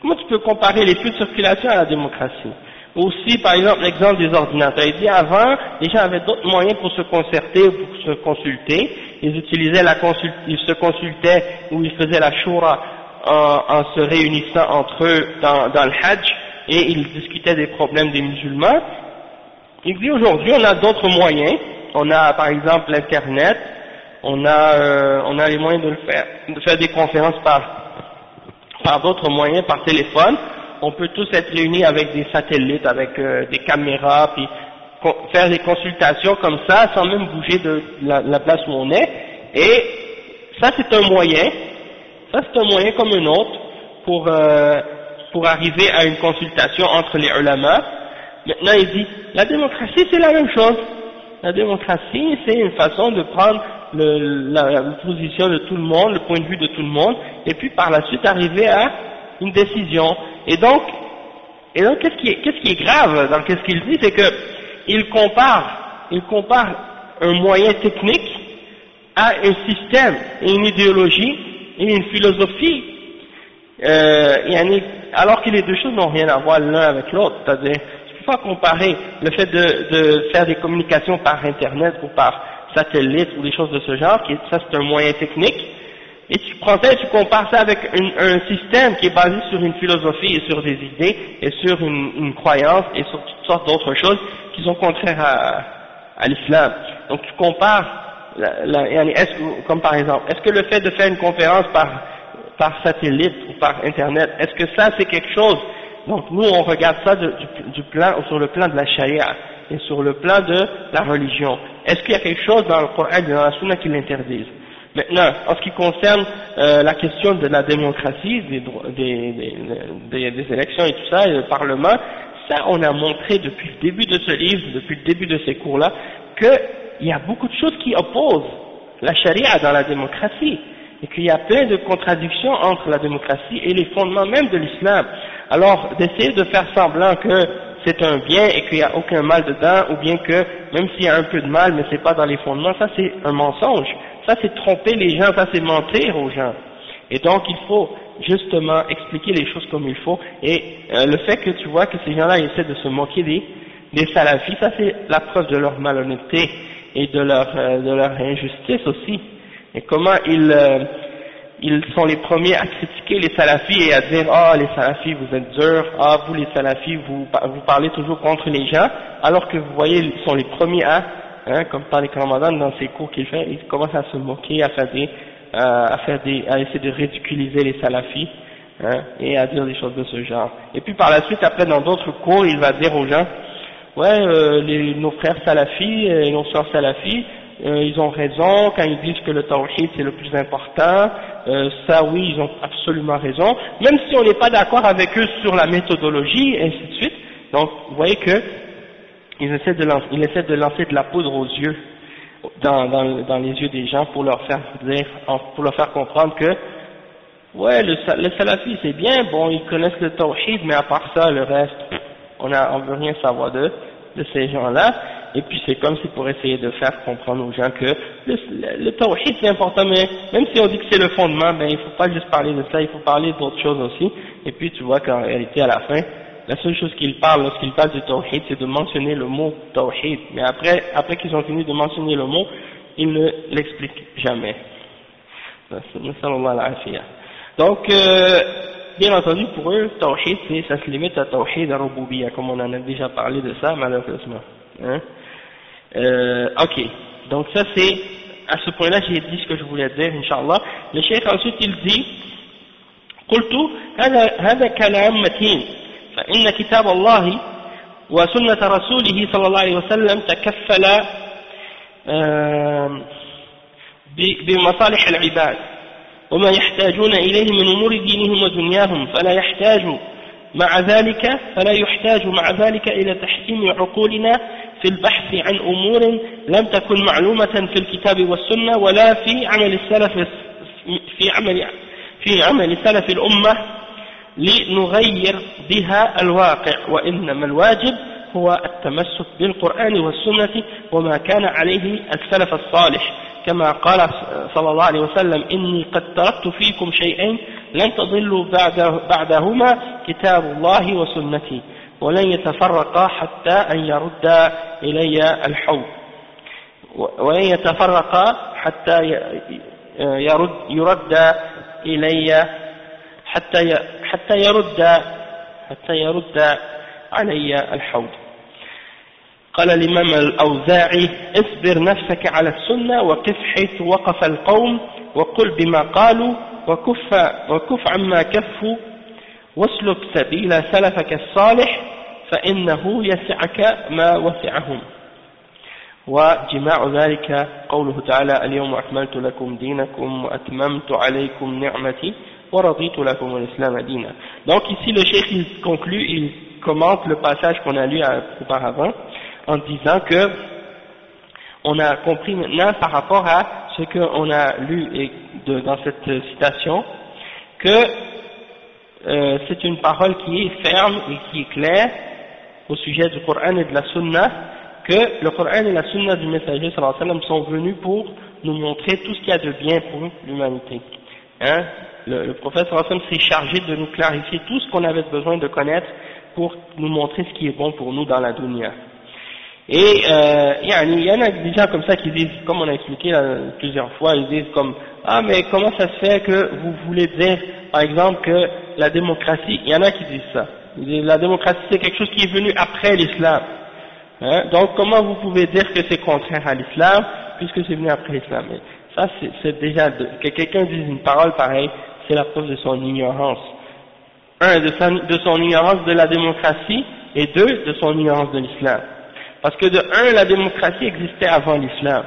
Comment tu peux comparer les feux de circulation à la démocratie? Aussi, par exemple, l'exemple des ordinateurs. Il dit avant, les gens avaient d'autres moyens pour se concerter ou pour se consulter. Ils utilisaient la consult ils se consultaient ou ils faisaient la shura en, en se réunissant entre eux dans, dans, le hajj et ils discutaient des problèmes des musulmans. Il dit aujourd'hui, on a d'autres moyens. On a, par exemple, l'internet. On a, euh, on a les moyens de le faire, de faire des conférences par, par d'autres moyens, par téléphone on peut tous être réunis avec des satellites, avec euh, des caméras, puis faire des consultations comme ça, sans même bouger de la, place où on est. Et ça, c'est un moyen, ça c'est un moyen comme un autre, pour, euh, pour arriver à une consultation entre les ulama. Maintenant, il dit, la démocratie, c'est la même chose. La démocratie, c'est une façon de prendre la, position de tout le monde, le point de vue de tout le monde, et puis par la suite arriver à une décision. Et donc, et donc qu'est-ce qui, qui est grave dans ce qu'il dit, c'est que il compare, il compare un moyen technique à un système une idéologie et une philosophie, euh, alors que les deux choses n'ont rien à voir l'un avec l'autre. C'est-à-dire, tu peux pas comparer le fait de, de faire des communications par Internet ou par satellite ou des choses de ce genre, qui, ça c'est un moyen technique, et tu prends ça et tu compares ça avec un système qui est basé sur une philosophie et sur des idées et sur une, croyance et sur toutes sortes d'autres choses qui sont contraires à, l'islam. Donc tu compares, la, la, est comme par exemple, est-ce que le fait de faire une conférence par, satellite ou par internet, est-ce que ça c'est quelque chose? Donc nous on regarde ça sur le plan de la charia et sur le plan de la religion. Est-ce qu'il y a quelque chose dans le Coran et dans la Sunna qui l'interdise Maintenant, en ce qui concerne euh, la question de la démocratie, des, des, des, des, élections et tout ça, et le Parlement, ça on a montré depuis le début de ce livre, depuis le début de ces cours-là, qu'il y a beaucoup de choses qui opposent la charia dans la démocratie, et qu'il y a plein de contradictions entre la démocratie et les fondements même de l'islam. Alors, d'essayer de faire semblant que c'est un bien et qu'il n'y a aucun mal dedans, ou bien que même s'il y a un peu de mal, mais c'est pas dans les fondements, ça c'est un mensonge. Ça c'est tromper les gens, ça c'est mentir aux gens. Et donc il faut justement expliquer les choses comme il faut. Et euh, le fait que tu vois que ces gens-là essaient de se moquer des, des salafis, ça c'est la preuve de leur malhonnêteté et de leur, euh, de leur injustice aussi. Et comment ils, euh, ils sont les premiers à critiquer les salafis et à dire ah les salafis vous êtes durs, ah vous les salafis vous, vous parlez toujours contre les gens, alors que vous voyez ils sont les premiers à, hein, comme les Ramadan dans ses cours qu'il fait, ils commencent à se moquer, à faire des, à faire des, à essayer de ridiculiser les salafis, hein, et à dire des choses de ce genre. Et puis par la suite après dans d'autres cours il va dire aux gens ouais euh, nos frères salafis et nos soeurs salafis euh, ils ont raison quand ils disent que le tawhid c'est le plus important, euh, ça oui ils ont absolument raison, même si on n'est pas d'accord avec eux sur la méthodologie et ainsi de suite, donc vous voyez que ils essaient de lancer, ils essaient de lancer de la poudre aux yeux, dans, dans, dans les yeux des gens pour leur faire dire, pour leur faire comprendre que ouais le, le salafi c'est bien, bon ils connaissent le tawhid mais à part ça le reste on a on veut rien savoir de de ces gens-là et puis c'est comme si pour essayer de faire comprendre aux gens que le, le, c'est important, mais même si on dit que c'est le fondement, ben il faut pas juste parler de ça, il faut parler d'autres choses aussi. Et puis tu vois qu'en réalité à la fin, la seule chose qu'ils parlent lorsqu'ils parlent du tawhid, c'est de mentionner le mot tawhid. Mais après, après qu'ils ont fini de mentionner le mot, ils ne l'expliquent jamais. Donc, euh, bien entendu, pour eux, tawhid, ça se limite à tawhid al comme on en a déjà parlé de ça, malheureusement. Hein euh, ok, donc ça c'est, à ce point-là j'ai dit ce que je voulais dire, Inch'Allah. Le cheikh ensuite il dit, قلت هذا هذا كلام متين فإن كتاب الله وسنة رسوله صلى الله عليه وسلم تكفل بمصالح العباد وما يحتاجون إليه من أمور دينهم ودنياهم فلا يحتاج مع ذلك فلا يحتاج مع ذلك إلى تحكيم عقولنا في البحث عن أمور لم تكن معلومة في الكتاب والسنة ولا في عمل السلف في عمل في عمل سلف الأمة. لنغير بها الواقع وإنما الواجب هو التمسك بالقرآن والسنة وما كان عليه السلف الصالح. كما قال صلى الله عليه وسلم إني قد تركت فيكم شيئين لن تضلوا بعدهما كتاب الله وسنتي ولن يتفرقا حتى أن يرد إلي الحوض. ولن يتفرقا حتى يرد, يرد إلي حتى حتى يرد حتى يرد علي الحوض. قال الإمام الأوزاعي اصبر نفسك على السنة وقف حيث وقف القوم وقل بما قالوا وكف, وكف عما كفوا واسلك سبيل سلفك الصالح فإنه يسعك ما وسعهم. وجماع ذلك قوله تعالى اليوم أكملت لكم دينكم وأتممت عليكم نعمتي Donc ici le cheikh il conclut, il commente le passage qu'on a lu auparavant en disant que on a compris maintenant par rapport à ce qu'on a lu et dans cette citation que euh, c'est une parole qui est ferme et qui est claire au sujet du Coran et de la Sunna que le Coran et la Sunna du messager sont venus pour nous montrer tout ce qu'il y a de bien pour l'humanité. Hein? Le, le prophète s'est chargé de nous clarifier tout ce qu'on avait besoin de connaître pour nous montrer ce qui est bon pour nous dans la dunya. Et euh, il y en a des gens comme ça qui disent, comme on a expliqué plusieurs fois, ils disent comme ah mais comment ça se fait que vous voulez dire par exemple que la démocratie, il y en a qui disent ça, la démocratie c'est quelque chose qui est venu après l'islam. Hein? Donc comment vous pouvez dire que c'est contraire à l'islam puisque c'est venu après l'islam? Ça c'est déjà que quelqu'un dise une parole pareille, c'est la preuve de son ignorance. Un, de, de son ignorance de la démocratie et deux, de son ignorance de l'islam. Parce que de un, la démocratie existait avant l'islam.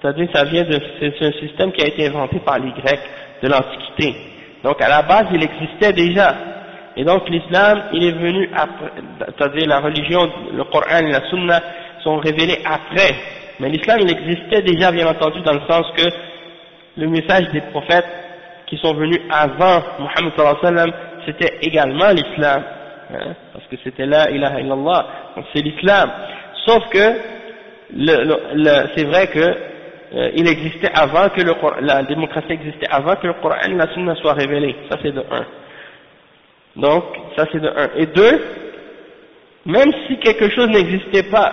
C'est-à-dire, ça vient de, c'est un système qui a été inventé par les Grecs de l'Antiquité. Donc, à la base, il existait déjà. Et donc, l'islam, il est venu après, c'est-à-dire la religion, le Coran et la Sunna sont révélés après. Mais l'islam, il existait déjà, bien entendu, dans le sens que le message des prophètes qui sont venus avant Muhammad sallallahu alayhi wa sallam, c'était également l'islam. Hein, parce que c'était là, ilaha illallah. Donc, c'est l'islam. Sauf que c'est vrai que euh, il existait avant que le, la démocratie existait avant que le Coran la Sunna soient révélés. Ça c'est de un. Donc ça c'est de un. Et deux, même si quelque chose n'existait pas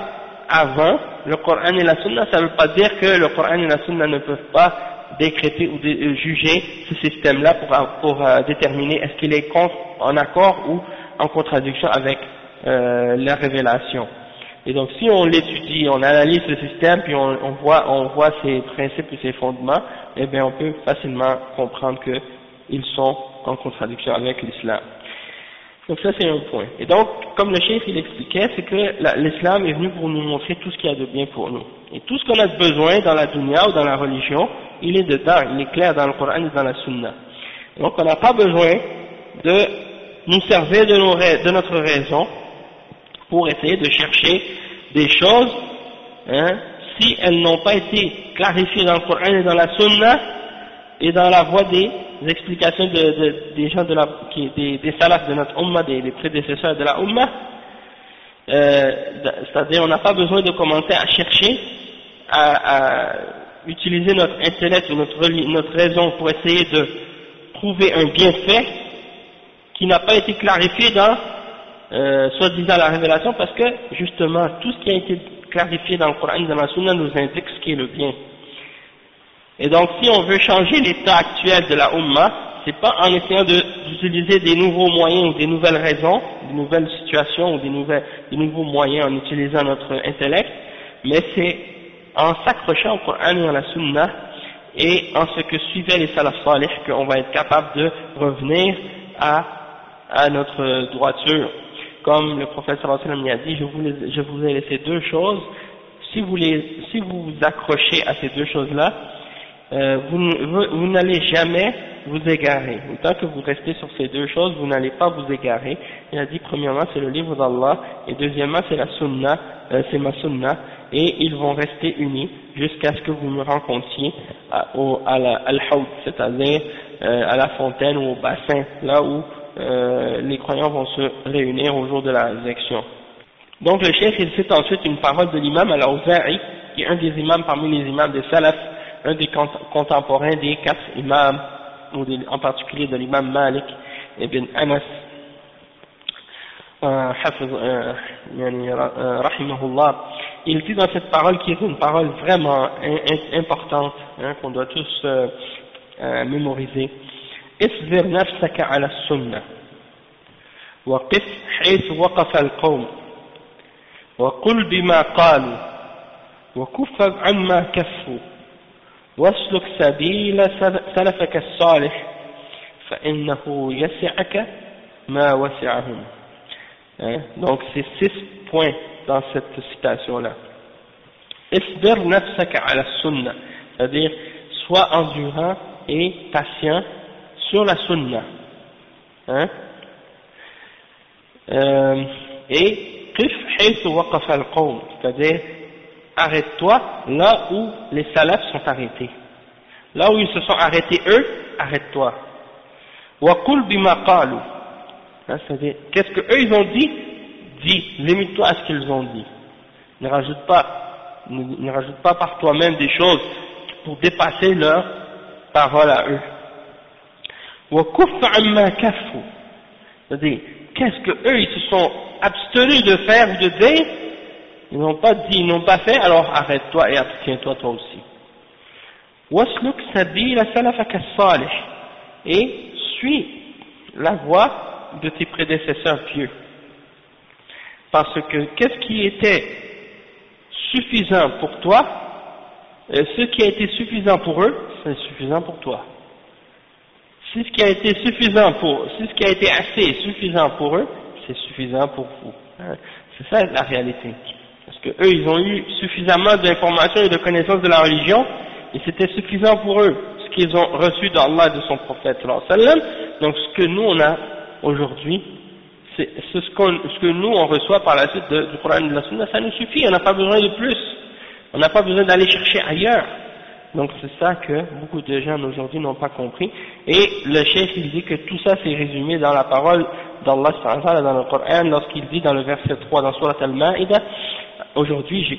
avant le Coran et la Sunna, ça ne veut pas dire que le Coran et la Sunna ne peuvent pas décréter ou euh, juger ce système-là pour, pour euh, déterminer est-ce qu'il est en accord ou en contradiction avec la révélation. Et donc si on l'étudie, on analyse ce système, puis on, on, voit, on voit ses principes et ses fondements, eh bien on peut facilement comprendre qu'ils sont en contradiction avec l'islam. Donc ça c'est un point. Et donc, comme le chef il expliquait, c'est que l'islam est venu pour nous montrer tout ce qu'il y a de bien pour nous. Et tout ce qu'on a besoin dans la dunya ou dans la religion, il est dedans, il est clair dans le Coran et dans la sunna. Donc on n'a pas besoin de nous servir de, notre raison pour essayer de chercher des choses, hein, si elles n'ont pas été clarifiées dans le Coran et dans la Sunna, et dans la voie des explications de, des gens de la, des, des salafs de notre Ummah, des, prédécesseurs de la Ummah, euh, c'est-à-dire on n'a pas besoin de commencer à chercher, à, à utiliser notre intellect ou notre, notre raison pour essayer de trouver un bienfait qui n'a pas été clarifié dans euh, soi-disant la révélation parce que justement tout ce qui a été clarifié dans le Coran et dans la Sunna nous indique ce qui est le bien. Et donc si on veut changer l'état actuel de la Ummah, c'est pas en essayant d'utiliser des nouveaux moyens ou des nouvelles raisons, des nouvelles situations ou des, nouvelles, des nouveaux moyens en utilisant notre intellect, mais c'est en s'accrochant au Coran et à la Sunna et en ce que suivaient les salaf salih qu'on va être capable de revenir à, à notre droiture. Comme le prophète sallallahu a dit, je vous, je vous ai laissé deux choses, si vous, les, si vous vous accrochez à ces deux choses-là, euh, vous, n'allez jamais vous égarer. Tant que vous restez sur ces deux choses, vous n'allez pas vous égarer. Il a dit, premièrement, c'est le livre d'Allah, et deuxièmement, c'est la sunna, euh, c'est ma sunna, et ils vont rester unis jusqu'à ce que vous me rencontriez à, au, la, al c'est-à-dire euh, à la fontaine ou au bassin, là où les croyants vont se réunir au jour de la résurrection. Donc le chef il cite ensuite une parole de l'imam al-Awza'i, qui est un des imams parmi les imams des salaf, un des contemporains des quatre imams, ou en particulier de l'imam Malik ibn Anas, euh, euh, il dit dans cette parole qui est une parole vraiment importante, hein, qu'on doit tous mémoriser, اصبر نفسك على السنة وقف حيث وقف القوم وقل بما قالوا وكف عما كفوا واسلك سبيل سلفك الصالح فإنه يسعك ما وسعهم donc c'est six points dans cette citation là اصبر نفسك على السنة c'est-à-dire sois endurant et patient sur la sunna. Hein euh, et c'est-à-dire arrête-toi là où les salafs sont arrêtés. Là où ils se sont arrêtés eux, arrête-toi. Hein, c'est-à-dire, qu'est-ce que eux ils ont dit? Dis, limite-toi à ce qu'ils ont dit. Ne rajoute pas, ne, rajoute pas par toi-même des choses pour dépasser leur parole à eux. C'est-à-dire, qu'est-ce que eux ils se sont abstenus de faire ou de dire? Ils n'ont pas dit, ils n'ont pas fait, alors arrête-toi et abstiens-toi toi aussi. Et suis la voie de tes prédécesseurs pieux. Parce que qu'est-ce qui était suffisant pour toi, euh, ce qui a été suffisant pour eux, c'est suffisant pour toi. Si ce qui a été suffisant pour, si ce qui a été assez suffisant pour eux, c'est suffisant pour vous. Hein? C'est ça la réalité. Parce que eux, ils ont eu suffisamment d'informations et de connaissances de la religion, et c'était suffisant pour eux, ce qu'ils ont reçu d'Allah et de son prophète. Donc ce que nous on a aujourd'hui, c'est ce, que nous on reçoit par la suite du Coran et de la Sunna, ça nous suffit, on n'a pas besoin de plus. On n'a pas besoin d'aller chercher ailleurs. Donc c'est ça que beaucoup de gens aujourd'hui n'ont pas compris. Et le chef il dit que tout ça c'est résumé dans la parole d'Allah dans le Coran lorsqu'il dit dans le verset 3 dans Surat Al-Ma'idah Aujourd'hui j'ai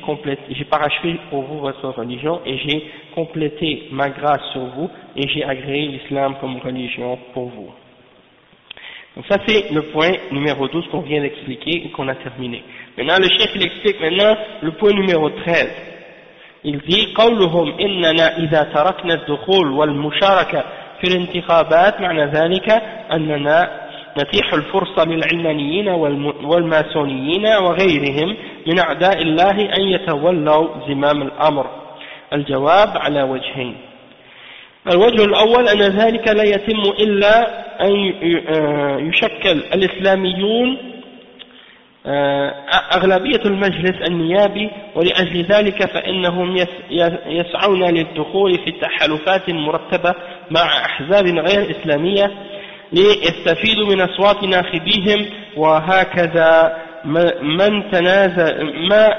j'ai parachevé pour vous votre religion et j'ai complété ma grâce sur vous et j'ai agréé l'islam comme religion pour vous. Donc ça c'est le point numéro 12 qu'on vient d'expliquer et qu'on a terminé. Maintenant le chef il explique maintenant le point numéro 13. il dit قولهم إننا إذا تركنا الدخول والمشاركة في الانتخابات معنى ذلك أننا نتيح الفرصة للعلمانيين والماسونيين وغيرهم من أعداء الله أن يتولوا زمام الأمر. الجواب على وجهين. الوجه الأول أن ذلك لا يتم إلا أن يشكل الإسلاميون آه، أغلبية المجلس النيابي ولأجل ذلك فإنهم يسعون للدخول في تحالفات مرتبة مع أحزاب غير إسلامية ليستفيدوا من أصوات ناخبيهم وهكذا من تنازل ما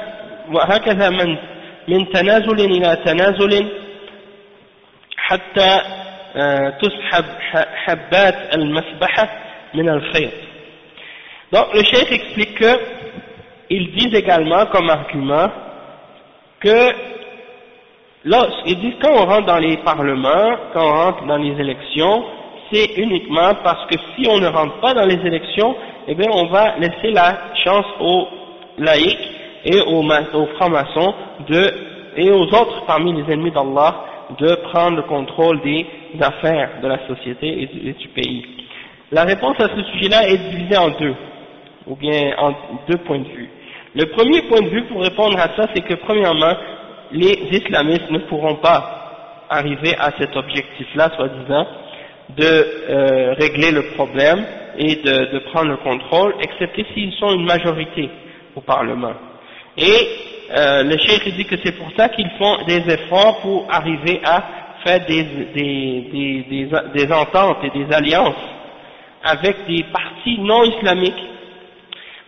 وهكذا من من تنازل إلى تنازل حتى آه، تسحب حبات المسبحة من الخيط Donc le chef explique que ils disent également comme argument que là, ils disent quand on rentre dans les parlements, quand on rentre dans les élections, c'est uniquement parce que si on ne rentre pas dans les élections, eh bien on va laisser la chance aux laïcs et aux, francs-maçons et aux autres parmi les ennemis d'Allah de prendre le contrôle des affaires de la société et du pays. La réponse à ce sujet-là est divisée en deux ou bien en deux points de vue. Le premier point de vue pour répondre à ça, c'est que premièrement, les islamistes ne pourront pas arriver à cet objectif-là, soi-disant, de euh, régler le problème et de, de, prendre le contrôle, excepté s'ils sont une majorité au Parlement. Et euh, le cheikh dit que c'est pour ça qu'ils font des efforts pour arriver à faire des, des, des, des ententes et des alliances avec des partis non islamiques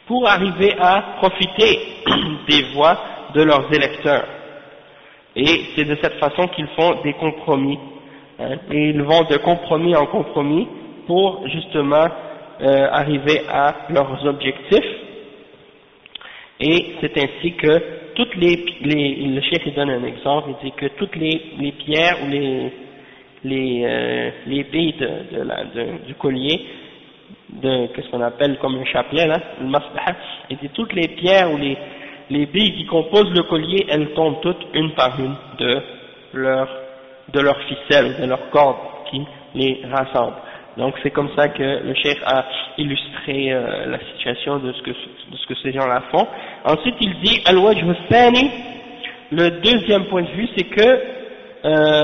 pour arriver à profiter des voix de leurs électeurs. Et c'est de cette façon qu'ils font des compromis. Hein, et ils vont de compromis en compromis pour justement euh, arriver à leurs objectifs. Et c'est ainsi que toutes les, les le chef donne un exemple, il dit que toutes les, les pierres ou les les, euh, les billes de, de la, du collier de qu'est-ce qu'on appelle comme un chapelet là, le masbah, et dit toutes les pierres ou les, les billes qui composent le collier, elles tombent toutes une par une de leur de leurs ficelles, de leurs cordes qui les rassemblent. Donc c'est comme ça que le chef a illustré euh, la situation de ce que de ce que ces gens-là font. Ensuite il dit al-wajh le deuxième point de vue c'est que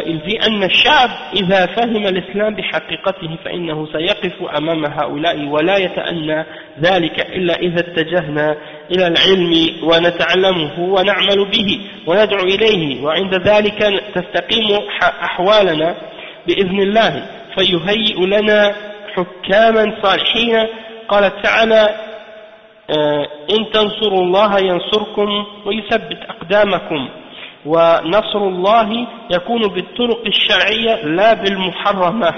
il dit أن الشعب إذا فهم الإسلام بحقيقته فإنه سيقف أمام هؤلاء ولا يتأنى ذلك إلا إذا اتجهنا إلى العلم ونتعلمه ونعمل به وندعو إليه. وعند ذلك تستقيم أحوالنا بإذن الله. فيهيئ لنا حكاما صالحين. قال تعالى آه، إن تنصروا الله ينصركم ويثبت أقدامكم. ونصر الله يكون بالطرق الشرعية لا بالمحرمة.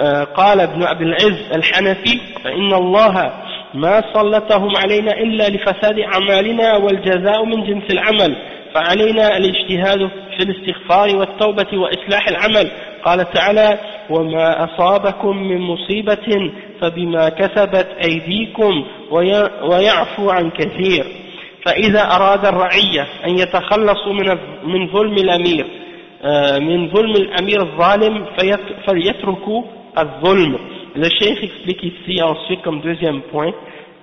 آه، قال ابن أبي العز الحنفي فإن الله ما سلطهم علينا إلا لفساد أعمالنا والجزاء من جنس العمل فعلينا الاجتهاد في الاستغفار والتوبة وإصلاح العمل. قال تعالى وما أصابكم من مصيبة فبما كسبت أيديكم ويعفو عن كثير. فإذا أراد الرعية أن يتخلصوا من من ظلم الأمير آه، من ظلم الأمير الظالم فليتركوا الظلم. Le cheikh explique ici ensuite comme deuxième point,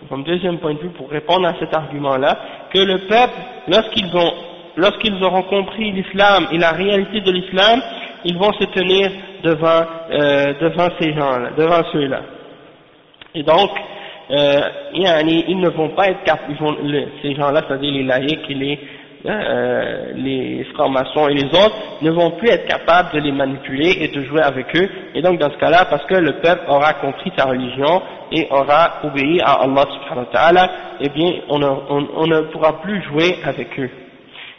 comme deuxième point de vue pour répondre à cet argument-là, que le peuple, lorsqu'ils lorsqu'ils auront compris l'islam et la réalité de l'islam, ils vont se tenir devant, euh, devant ces gens-là, devant ceux-là. Et donc, euh, ils ne vont pas être capables, ces gens-là, c'est-à-dire les laïcs les, euh, les francs-maçons et les autres, ne vont plus être capables de les manipuler et de jouer avec eux. Et donc, dans ce cas-là, parce que le peuple aura compris sa religion et aura obéi à Allah subhanahu wa ta'ala, eh bien, on ne, on pourra plus jouer avec eux.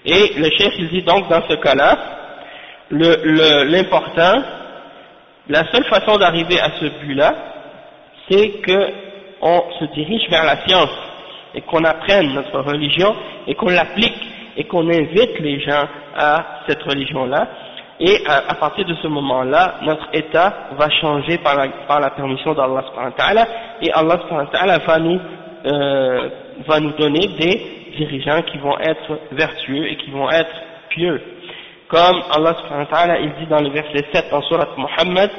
Et le chef il dit donc dans ce cas-là, l'important, la seule façon d'arriver à ce but-là, c'est qu'on se dirige vers la science et qu'on apprenne notre religion et qu'on l'applique et qu'on invite les gens à cette religion-là. Et à, partir de ce moment-là, notre état va changer par la, permission d'Allah et Allah va nous, euh, va nous donner des dirigeants qui vont être vertueux et qui vont être pieux. Comme Allah il dit dans le verset 7 en surat Muhammad,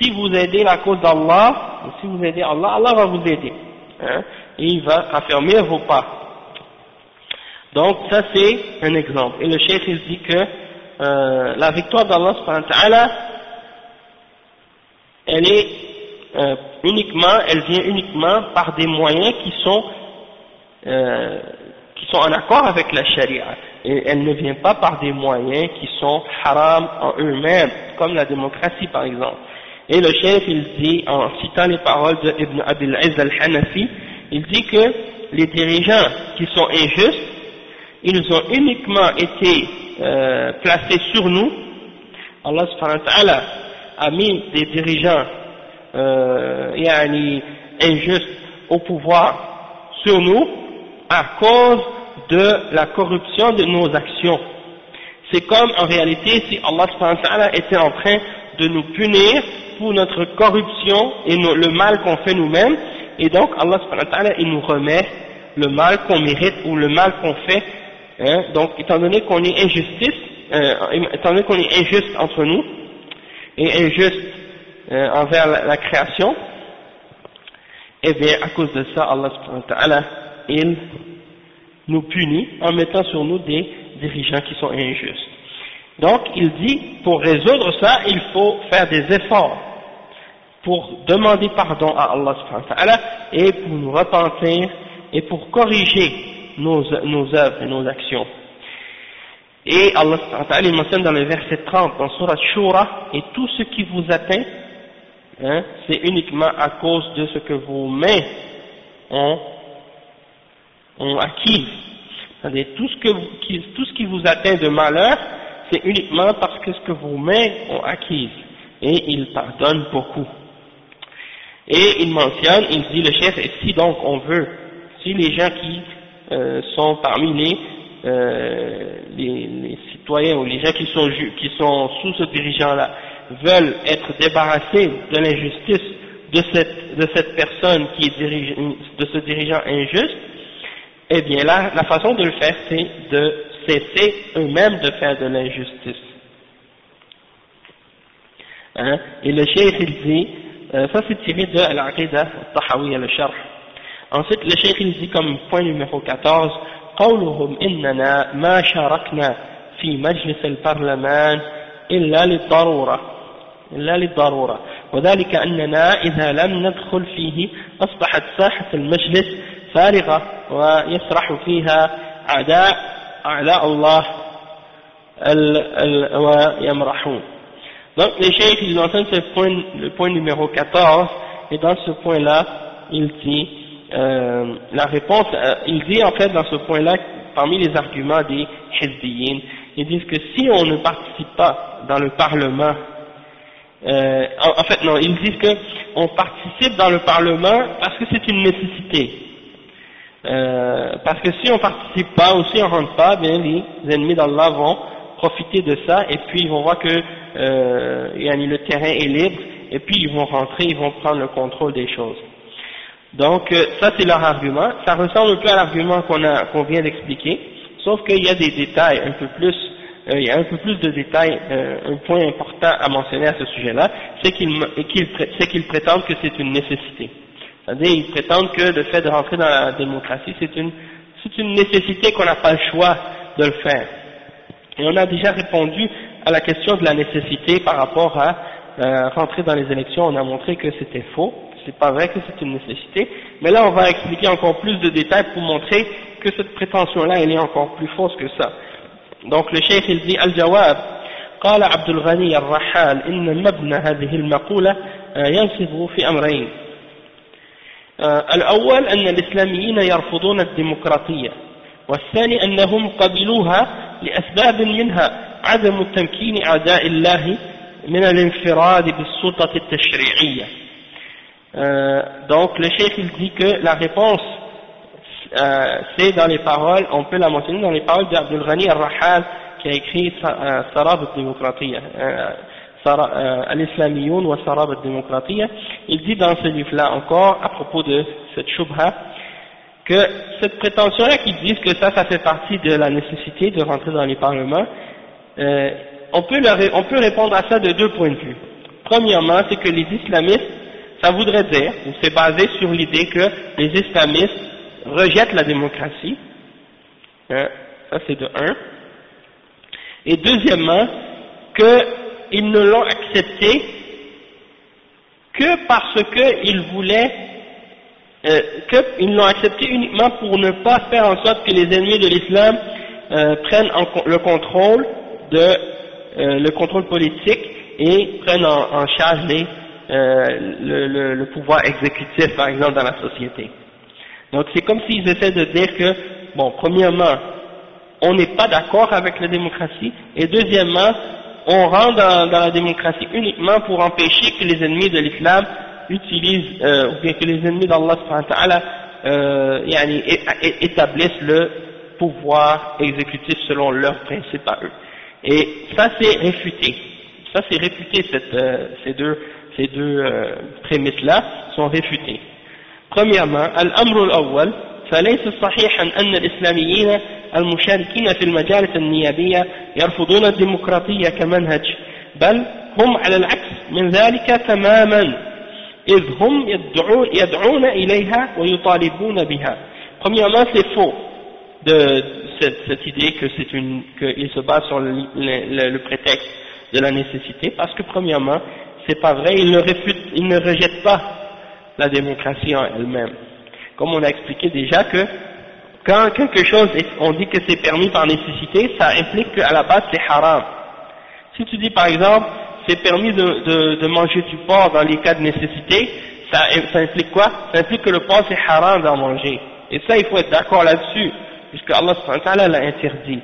si vous aidez la cause d'Allah, si vous aidez Allah, Allah va vous aider. Hein, et il va affermir vos pas. Donc ça c'est un exemple. Et le chef il dit que euh, la victoire d'Allah elle est euh, uniquement, elle vient uniquement par des moyens qui sont euh, qui sont en accord avec la charia. Et elle ne vient pas par des moyens qui sont haram en eux-mêmes, comme la démocratie par exemple. Et le chef, il dit, en citant les paroles de Ibn Abil al-Hanafi, il dit que les dirigeants qui sont injustes, ils ont uniquement été euh, placés sur nous. Allah subhanahu wa a mis des dirigeants euh, injustes au pouvoir sur nous à cause de la corruption de nos actions. C'est comme en réalité si Allah était en train de nous punir pour notre corruption et le mal qu'on fait nous-mêmes, et donc Allah il nous remet le mal qu'on mérite ou le mal qu'on fait. Hein? donc étant donné qu'on est injustice, euh, étant donné qu'on est injuste entre nous et injuste euh, envers la, création, eh bien à cause de ça Allah il nous punit en mettant sur nous des dirigeants qui sont injustes. Donc, il dit, pour résoudre ça, il faut faire des efforts pour demander pardon à Allah subhanahu wa ta'ala et pour nous repentir et pour corriger nos, nos œuvres et nos actions. Et Allah ta'ala mentionne dans le verset 30 dans Surah Shura, et tout ce qui vous atteint, hein, c'est uniquement à cause de ce que vos mains ont ont acquis. Tout ce, que tout ce qui vous atteint de malheur, c'est uniquement parce que ce que vos mains ont acquis. Et il pardonne beaucoup. Et il mentionne, il dit le chef, et si donc on veut, si les gens qui euh, sont parmi les, euh, les, les, citoyens ou les gens qui sont, qui sont sous ce dirigeant-là veulent être débarrassés de l'injustice de cette, de cette personne qui est dirige, de ce dirigeant injuste, eh bien là, la façon de le faire, c'est de cesser eux-mêmes de faire de l'injustice. Hein? Et le cheikh il dit, euh, ça c'est tiré de l'Aqidah al al-Sharh. Ensuite, le cheikh il dit comme point numéro 14, قولهم إننا ما شاركنا في مجلس البرلمان إلا للضرورة إلا للضرورة وذلك أننا إذا لم ندخل فيه أصبحت ساحة المجلس فارغة ويسرح فيها أعداء أعداء الله ويمرحون Donc, les chefs, ils enseignent ce point, le point numéro 14, et dans ce point-là, il dit, euh, la réponse, euh, il dit en fait dans ce point-là, parmi les arguments des Hizbiyin, ils disent que si on ne participe pas dans le Parlement, euh, en, fait non, ils disent que on participe dans le Parlement parce que c'est une nécessité. Euh, parce que si on participe pas ou si on rentre pas, bien les ennemis d'Allah vont profiter de ça et puis ils vont voir que le terrain est libre et puis ils vont rentrer, ils vont prendre le contrôle des choses. Donc euh, ça c'est leur argument. Ça ressemble un peu à l'argument qu'on qu'on vient d'expliquer, sauf qu'il y a des détails un peu plus, euh, il y a un peu plus de détails. Euh, un point important à mentionner à ce sujet-là, c'est qu'ils prétendent que c'est une nécessité. C'est-à-dire ils prétendent que le fait de rentrer dans la démocratie c'est une une nécessité qu'on n'a pas le choix de le faire. Et on a déjà répondu à la question de la nécessité par rapport à euh, rentrer dans les élections, on a montré que c'était faux, c'est pas vrai que c'est une nécessité, mais là on va expliquer encore plus de détails pour montrer que cette prétention-là, elle est encore plus fausse que ça. Donc le cheikh il dit Al-Jawab, قال عبد الغني الرحال إن مبنى هذه المقولة ينصب في أمرين الأول أن الإسلاميين يرفضون الديمقراطية والثاني أنهم قبلوها لأسباب منها عدم تمكين أعداء الله من الانفراد بالسلطة التشريعية euh, donc le chef il dit que la réponse euh, c'est dans les paroles, on peut la mentionner dans les paroles d'Abdul Ghani al-Rahal qui a écrit euh, Sarab al-Démocratie, al-Islamiyoun wa Sarab al-Démocratie, il dit dans ce livre-là encore à propos de cette shubha que cette prétention-là qui disent que ça, ça fait partie de la nécessité de rentrer dans les parlements, on, peut on peut répondre à ça de deux points de vue. Premièrement, c'est que les islamistes, ça voudrait dire, ou c'est basé sur l'idée que les islamistes rejettent la démocratie, hein, ça c'est de un, et deuxièmement, qu'ils ne l'ont accepté que parce qu'ils voulaient euh, qu'ils l'ont accepté uniquement pour ne pas faire en sorte que les ennemis de l'islam euh, prennent le contrôle de euh, le contrôle politique et prennent en, charge les, le, le, pouvoir exécutif par exemple dans la société. Donc c'est comme s'ils essaient de dire que bon premièrement on n'est pas d'accord avec la démocratie et deuxièmement on rentre dans, la démocratie uniquement pour empêcher que les ennemis de l'islam utilisent, euh, ou bien que les ennemis d'Allah euh, établissent le pouvoir exécutif selon leurs principes à eux. Et ça c'est réfuté. Ça c'est réfuté, euh, ces deux, ces deux euh, prémices-là sont réfutées. Premièrement, الأمر الأول فليس صحيحا أن الإسلاميين المشاركين في المجالس النيابية يرفضون الديمقراطية كمنهج بل هم على العكس من ذلك تماما Premièrement, c'est faux de cette, idée que c'est une qu'il se base sur le, prétexte de la nécessité, parce que premièrement, c'est pas vrai, il ne refute, il ne rejette pas la démocratie en elle-même. Comme on a expliqué déjà que quand quelque chose, on dit que c'est permis par nécessité, ça implique qu'à la base c'est haram. Si tu dis par exemple, c'est permis de, manger du porc dans les cas de nécessité, ça, ça implique quoi? Ça implique que le porc c'est haram d'en manger. Et ça, il faut être d'accord là-dessus, puisque Allah l'a interdit.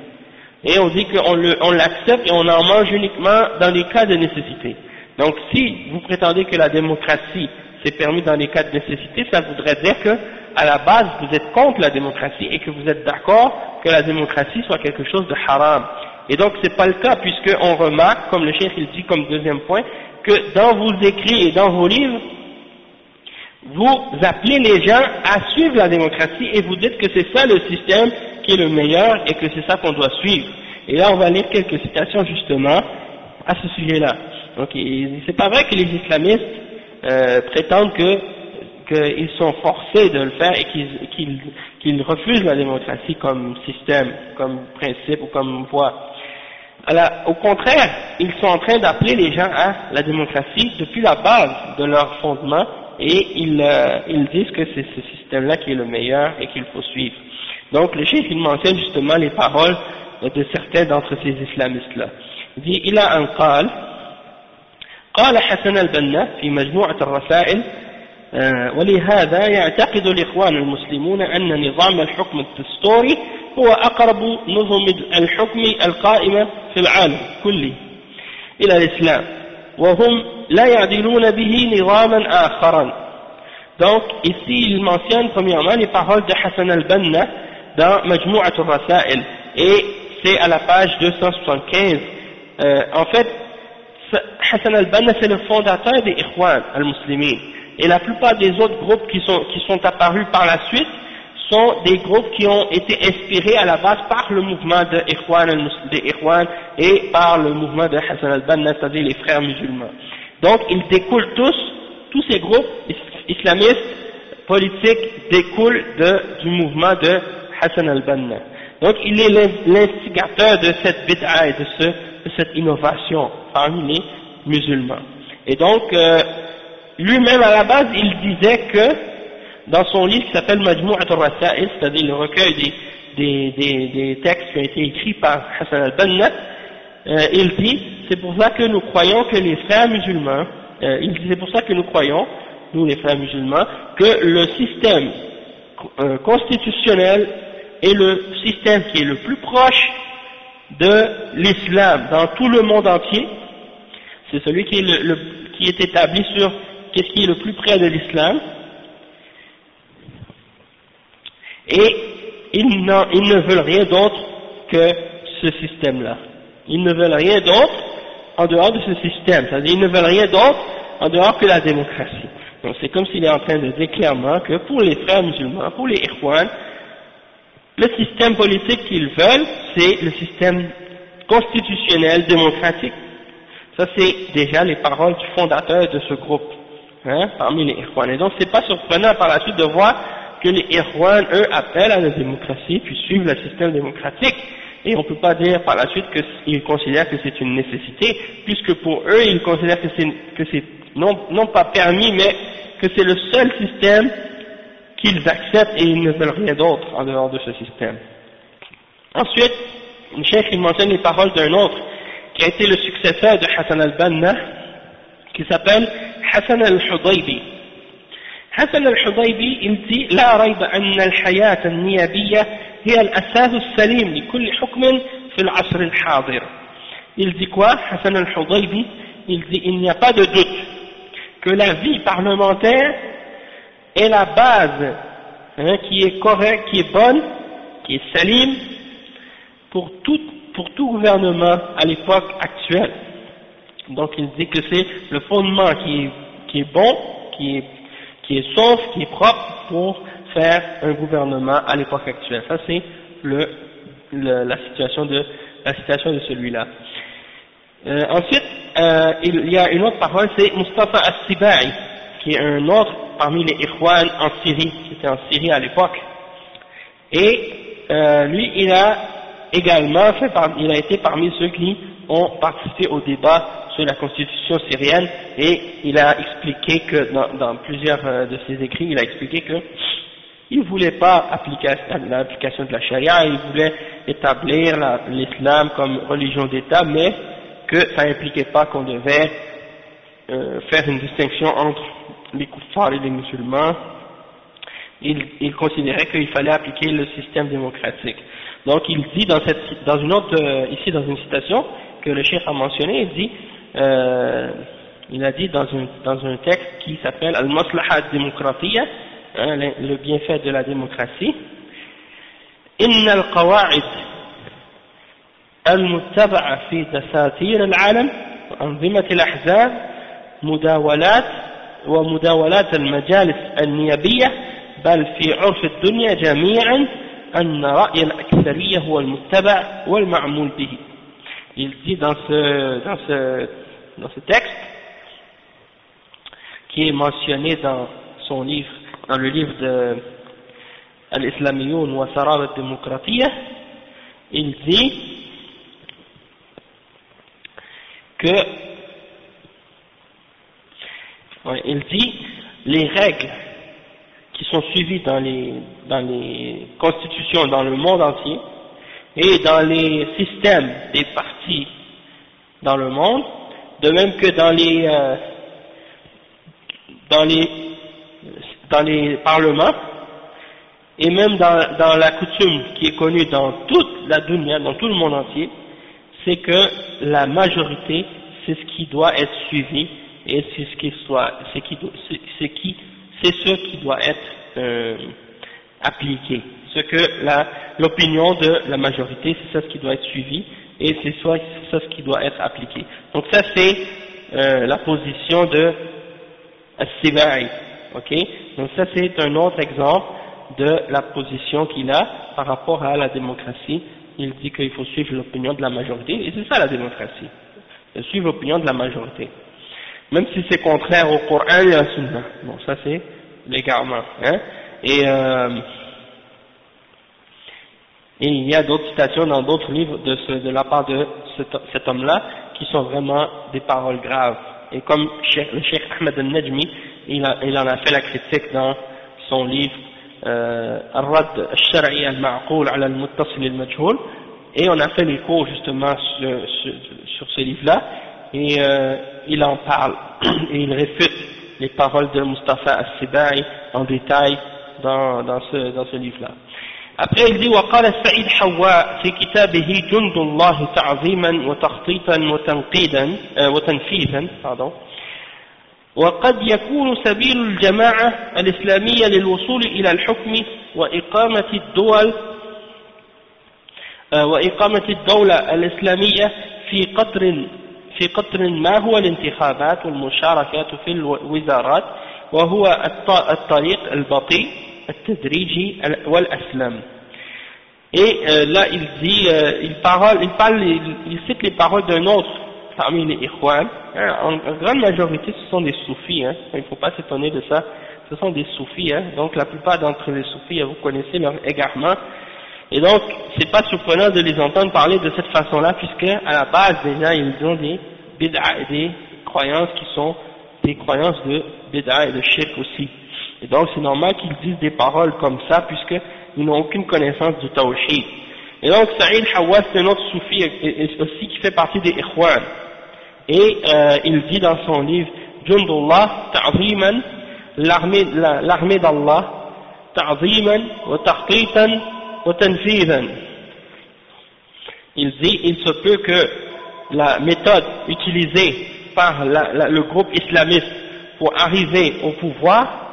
Et on dit qu'on l'accepte et on en mange uniquement dans les cas de nécessité. Donc si vous prétendez que la démocratie c'est permis dans les cas de nécessité, ça voudrait dire que à la base vous êtes contre la démocratie et que vous êtes d'accord que la démocratie soit quelque chose de haram. Et donc c'est pas le cas puisqu'on remarque, comme le chef il dit comme deuxième point, que dans vos écrits et dans vos livres, vous appelez les gens à suivre la démocratie et vous dites que c'est ça le système qui est le meilleur et que c'est ça qu'on doit suivre. Et là on va lire quelques citations justement à ce sujet-là. Donc c'est pas vrai que les islamistes euh, prétendent que qu'ils sont forcés de le faire et qu'ils refusent la démocratie comme système, comme principe ou comme voie. Alors, au contraire, ils sont en train d'appeler les gens à la démocratie depuis la base de leur fondement et ils, euh, ils disent que c'est ce système-là qui est le meilleur et qu'il faut suivre. Donc, le chef, il mentionne justement les paroles de certains d'entre ces islamistes-là. Il dit, il a un qal, قال حسن البنا في مجموعة الرسائل ولهذا يعتقد الإخوان المسلمون أن نظام الحكم الدستوري هو أقرب نظم الحكم القائمة في العالم كله إلى الإسلام وهم لا يعدلون به نظاما آخرا. Donc ici il mentionne premièrement les paroles de Hassan al-Banna dans Majmou'at al-Rasail et c'est à la page 275 euh, en fait Hassan al-Banna c'est le fondateur des Ikhwan al-Muslimin et la plupart des autres groupes qui sont, qui sont apparus par la suite sont des groupes qui ont été inspirés à la base par le mouvement de Ikhwan, et par le mouvement de Hassan al-Banna, c'est-à-dire les frères musulmans. Donc ils découlent tous, tous ces groupes islamistes politiques découlent du mouvement de Hassan al-Banna. Donc il est l'instigateur de cette bid'a et de, ce, de cette innovation parmi les musulmans. Et donc, euh, lui-même à la base, il disait que dans son livre qui s'appelle Majmou'at al-Rasa'il, c'est-à-dire le recueil des, des, des, textes qui ont été écrits par Hassan al-Banna, euh, il dit, c'est pour ça que nous croyons que les frères musulmans, euh, il dit, c'est pour ça que nous croyons, nous les frères musulmans, que le système constitutionnel est le système qui est le plus proche de l'islam dans tout le monde entier, c'est celui qui est, établi sur qu'est-ce qui est le plus près de l'islam, et ils, ne veulent rien d'autre que ce système-là. Ils ne veulent rien d'autre en dehors de ce système, c'est-à-dire ils ne veulent rien d'autre en dehors que la démocratie. Donc c'est comme s'il est en train de dire clairement que pour les frères musulmans, pour les Irwan, le système politique qu'ils veulent, c'est le système constitutionnel démocratique. Ça c'est déjà les paroles du fondateur de ce groupe, hein, parmi les Irwan. Et donc c'est pas surprenant par la suite de voir que les Irwan, eux, appellent à la démocratie, puis suivent le système démocratique. Et on peut pas dire par la suite qu'ils considèrent que c'est une nécessité, puisque pour eux, ils considèrent que c'est non, non pas permis, mais que c'est le seul système qu'ils acceptent et ils ne veulent rien d'autre en dehors de ce système. Ensuite, le chef il mentionne les paroles d'un autre qui a été le successeur de Hassan al-Banna, qui s'appelle Hassan al-Hudaybi. حسن الحضيبي انت لا ريب أن الحياة النيابية هي الأساس السليم لكل حكم في العصر الحاضر il dit quoi Hassan al-Hudaybi il dit il n'y a pas de doute que la vie parlementaire est la base hein, qui est correcte, qui est bonne, qui est saline pour tout, pour tout gouvernement à l'époque actuelle. Donc il dit que c'est le fondement qui est, qui est bon, qui est qui est sauf, qui est propre pour faire un gouvernement à l'époque actuelle. Ça c'est le, la situation de de celui-là. Euh, ensuite, euh, il y a une autre parole, c'est Mustafa As-Sibai, qui est un autre parmi les Ikhwan en Syrie, qui était en Syrie à l'époque. Et euh, lui, il a également il a été parmi ceux qui ont participé au débat sur la constitution syrienne et il a expliqué que dans, plusieurs euh, de ses écrits, il a expliqué que il ne voulait pas appliquer l'application de la charia, il voulait établir l'islam comme religion d'État, mais que ça n'impliquait pas qu'on devait euh, faire une distinction entre les kuffars et les musulmans. Il considérait qu'il fallait appliquer le système démocratique. Donc il dit dans, cette, dans une autre, euh, ici dans une citation que le chef a mentionné, il dit euh, il a dit dans un, dans un texte qui s'appelle Al-Maslaha Demokratiya, hein, le, le bienfait de la démocratie, إن القواعد المتبعة في دساتير العالم وأنظمة الأحزاب مداولات ومداولات المجالس النيابية بل في عرف الدنيا جميعا أن رأي الأكثرية هو المتبع والمعمول به. Il dit dans ce, dans ce dans ce texte, qui est mentionné dans son livre, dans le livre de Al-Islamiyoun wa Sarab al il dit que il dit les règles qui sont suivies dans les, dans les constitutions dans le monde entier et dans les systèmes des partis dans le monde de même que dans les, euh, dans les, dans les parlements, et même dans, dans la coutume qui est connue dans toute la dunya, dans tout le monde entier, c'est que la majorité, c'est ce qui doit être suivi et c'est ce qui soit, c'est qui, c'est qui, c'est ce qui doit être euh, appliqué. Ce que l'opinion de la majorité, c'est ça ce qui doit être suivi et c'est ça, ce qui doit être appliqué. Donc ça c'est euh, la position de As-Sibai, ok? Donc ça c'est un autre exemple de la position qu'il a par rapport à la démocratie. Il dit qu'il faut suivre l'opinion de la majorité, et c'est ça la démocratie, suivre l'opinion de la majorité Même si c'est contraire au Coran et à la Sunna. Bon, ça c'est l'égarement. Hein et, euh, et il y a d'autres citations dans d'autres livres de, ce, de la part de cet, cet homme-là qui sont vraiment des paroles graves. Et comme le Cheikh Ahmed al-Najmi, il, il en a fait la critique dans son livre الرد الشرعي المعقول على المتصل المجهول et on a fait les cours justement sur, sur, sur ce livre-là et euh, il en parle et il réfute les paroles de Mustafa As-Sibai en détail dans, dans ce, dans ce livre-là. Après il dit وقال السعيد حواء في كتابه جند الله تعظيما وتخطيطا وتنقيدا وتنفيذا pardon وقد يكون سبيل الجماعة الإسلامية للوصول إلى الحكم وإقامة الدول آه، وإقامة الدولة الإسلامية في قطر في قطر ما هو الانتخابات والمشاركات في الوزارات وهو الطريق البطيء التدريجي والأسلم Et euh, là, il dit, euh, il, parle, il, parle, il, il cite les paroles d'un autre parmi les Ikhwan, hein, en, grande majorité ce sont des soufis, hein, il ne faut pas s'étonner de ça, ce sont des soufis, hein, donc la plupart d'entre les soufis, vous connaissez leur égarement, et donc c'est pas surprenant de les entendre parler de cette façon-là, puisque à la base déjà ils ont des bid'a et des croyances qui sont des croyances de bid'a et de shirk aussi. Et donc c'est normal qu'ils disent des paroles comme ça, puisqu'ils n'ont aucune connaissance du tawhid. Et donc Saïd Hawass, c'est un autre soufi aussi qui fait partie des Ikhwan. Et euh, il dit dans son livre Jundullah ta'ziman, l'armée d'Allah, ta'ziman wa. Il dit il se peut que la méthode utilisée par le groupe islamiste pour arriver au pouvoir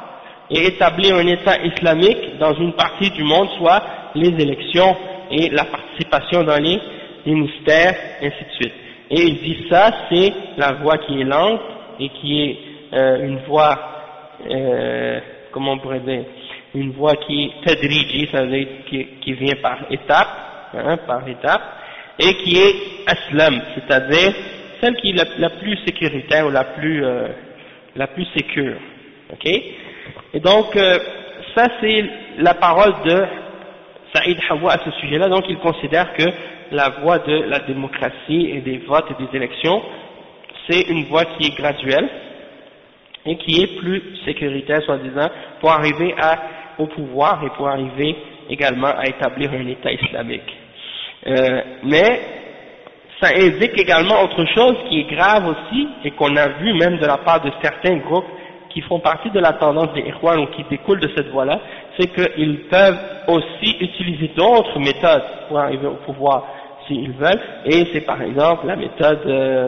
et établir un État islamique dans une partie du monde soit les élections et la participation dans les ministères, ainsi de suite. Et il dit ça, c'est la voie qui est lente et qui est euh, une voie, euh, comment on pourrait dire, une voie qui est tadriji, ça veut dire qui, vient par étape, hein, par étape, et qui est aslam, c'est-à-dire celle qui est la, la, plus sécuritaire ou la plus, euh, la plus sécure. Ok? Et donc, euh, ça c'est la parole de Saïd Hawa à ce sujet-là, donc il considère que la voie de la démocratie et des votes et des élections, c'est une voie qui est graduelle et qui est plus sécuritaire, soi-disant, pour arriver à, au pouvoir et pour arriver également à établir un État islamique. Euh, mais ça indique également autre chose qui est grave aussi et qu'on a vu même de la part de certains groupes qui font partie de la tendance des Ikhwan ou qui découlent de cette voie-là, c'est qu'ils peuvent aussi utiliser d'autres méthodes pour arriver au pouvoir s'ils veulent, et c'est par exemple la méthode, euh,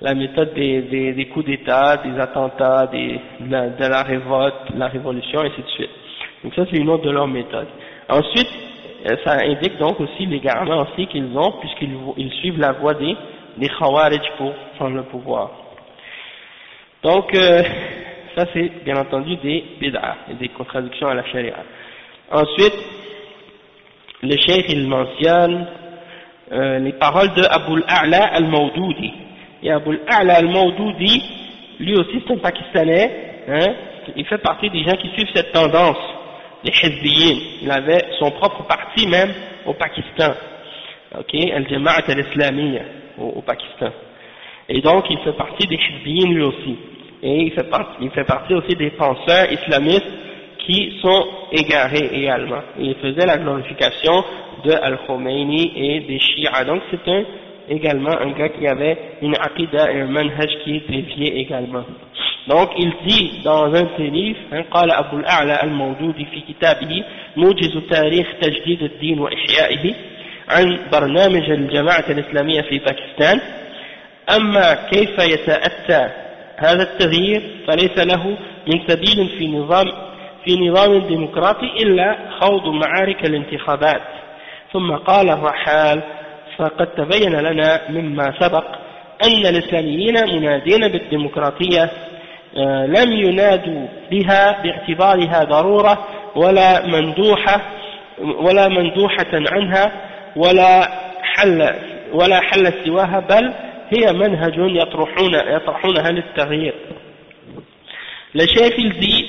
la méthode des, coups d'État, des attentats, de, la, de, la, révolte, la révolution, et ainsi de suite. Donc ça c'est une autre de leurs méthodes. Ensuite, euh, ça indique donc aussi les garanties qu'ils ont, puisqu'ils ils suivent la voie des, des Khawarij pour prendre le pouvoir. Donc, euh, ça c'est bien entendu des bid'ah et des contradictions à la charia. Ensuite, le cheikh il mentionne euh, les paroles de Abul A'la al-Mawdoudi. Et Abul A'la al-Mawdoudi, lui aussi c'est un Pakistanais, hein, il fait partie des gens qui suivent cette tendance, les Hezbiyin. Il avait son propre parti même au Pakistan, ok, Al-Jama'at al-Islamiyya au, au, Pakistan. Et donc il fait partie des Hezbiyin lui aussi. Et il fait, partie, il fait partie aussi des penseurs islamistes qui sont égarés également. Et il faisait la glorification de Al-Khomeini et des Shia. Donc c'est un également un gars qui avait une aqidah et un manhaj qui est dévié également. Donc il dit dans un de ses livres, قال أبو الأعلى الموجود في كتابه موجز تاريخ تجديد الدين وإحيائه عن برنامج الجماعة الإسلامية في باكستان. أما كيف يتأتى هذا التغيير فليس له من سبيل في نظام في نظام ديمقراطي إلا خوض معارك الانتخابات. ثم قال الرحال فقد تبين لنا مما سبق أن الإسلاميين منادين بالديمقراطية لم ينادوا بها باعتبارها ضرورة ولا مندوحة ولا مندوحة عنها ولا حل ولا حل سواها بل هي منهج يطرحون يطرحونها للتغيير. الشيخ الزي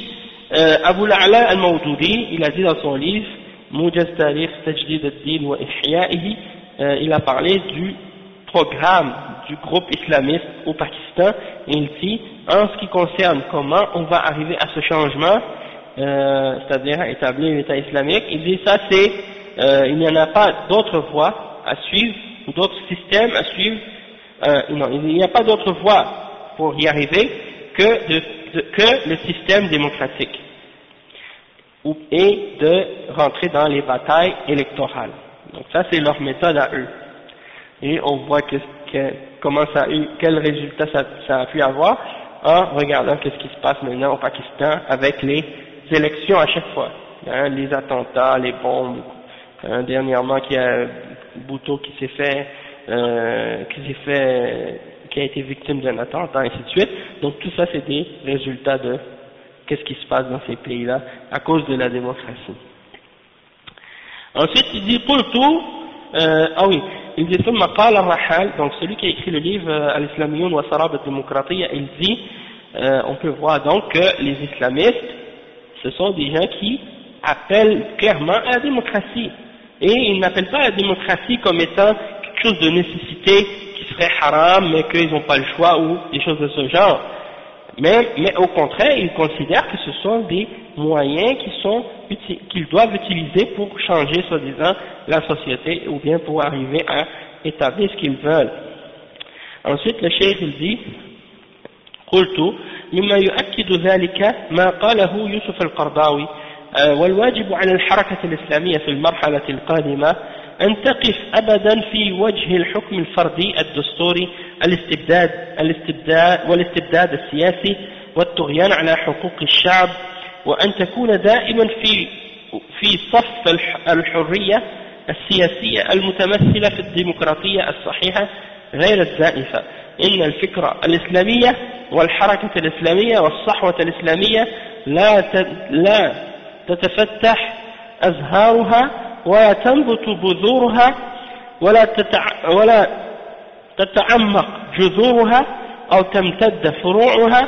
أبو الأعلى الموجودي a dans son livre موجز تاريخ تجديد الدين وإحيائه il a parlé du programme du groupe islamiste au Pakistan et il dit en ce qui concerne comment on va arriver à ce changement euh, c'est-à-dire établir l'État islamique il dit ça c'est euh, il n'y en a pas d'autre voie à suivre ou d'autres systèmes à suivre euh, non, il n'y a pas d'autre voie pour y arriver que, que le système démocratique et de rentrer dans les batailles électorales. Donc ça c'est leur méthode à eux. Et on voit que, comment ça a eu, quel résultat ça, ça a pu avoir en regardant qu'est-ce qui se passe maintenant au Pakistan avec les élections à chaque fois. Hein, les attentats, les bombes, hein, dernièrement il y a Bhutto qui s'est fait, euh, qui s'est fait, qui a été victime d'un attentat, ainsi de suite. Donc tout ça c'est des résultats de qu'est-ce qui se passe dans ces pays-là à cause de la démocratie. Ensuite, il dit pour tout, euh, ah oui, il dit ثم قال الرحال, donc celui qui a écrit le livre euh, Al-Islamiyun wa Sarab al il dit, euh, on peut voir donc que les islamistes, ce sont des gens qui appellent clairement à la démocratie. Et ils n'appellent pas la démocratie comme étant quelque chose de nécessité qui serait haram, mais qu'ils n'ont pas le choix ou des choses de ce genre. Mais, mais au contraire, ils considèrent que ce sont des moyens qui sont qu'ils doivent utiliser pour changer, soi-disant, la société ou bien pour arriver à établir ce qu'ils veulent. Ensuite, le cheikh il dit قلت مما يؤكد ذلك ما قاله يوسف القرضاوي والواجب على الحركة الإسلامية في المرحلة القادمة أن تقف أبدا في وجه الحكم الفردي الدستوري الاستبداد, الاستبداد والاستبداد السياسي والطغيان على حقوق الشعب وأن تكون دائما في في صف الحرية السياسية المتمثلة في الديمقراطية الصحيحة غير الزائفة. إن الفكرة الإسلامية والحركة الإسلامية والصحوة الإسلامية لا لا تتفتح أزهارها ولا تنبت بذورها ولا تتع ولا تتعمق جذورها أو تمتد فروعها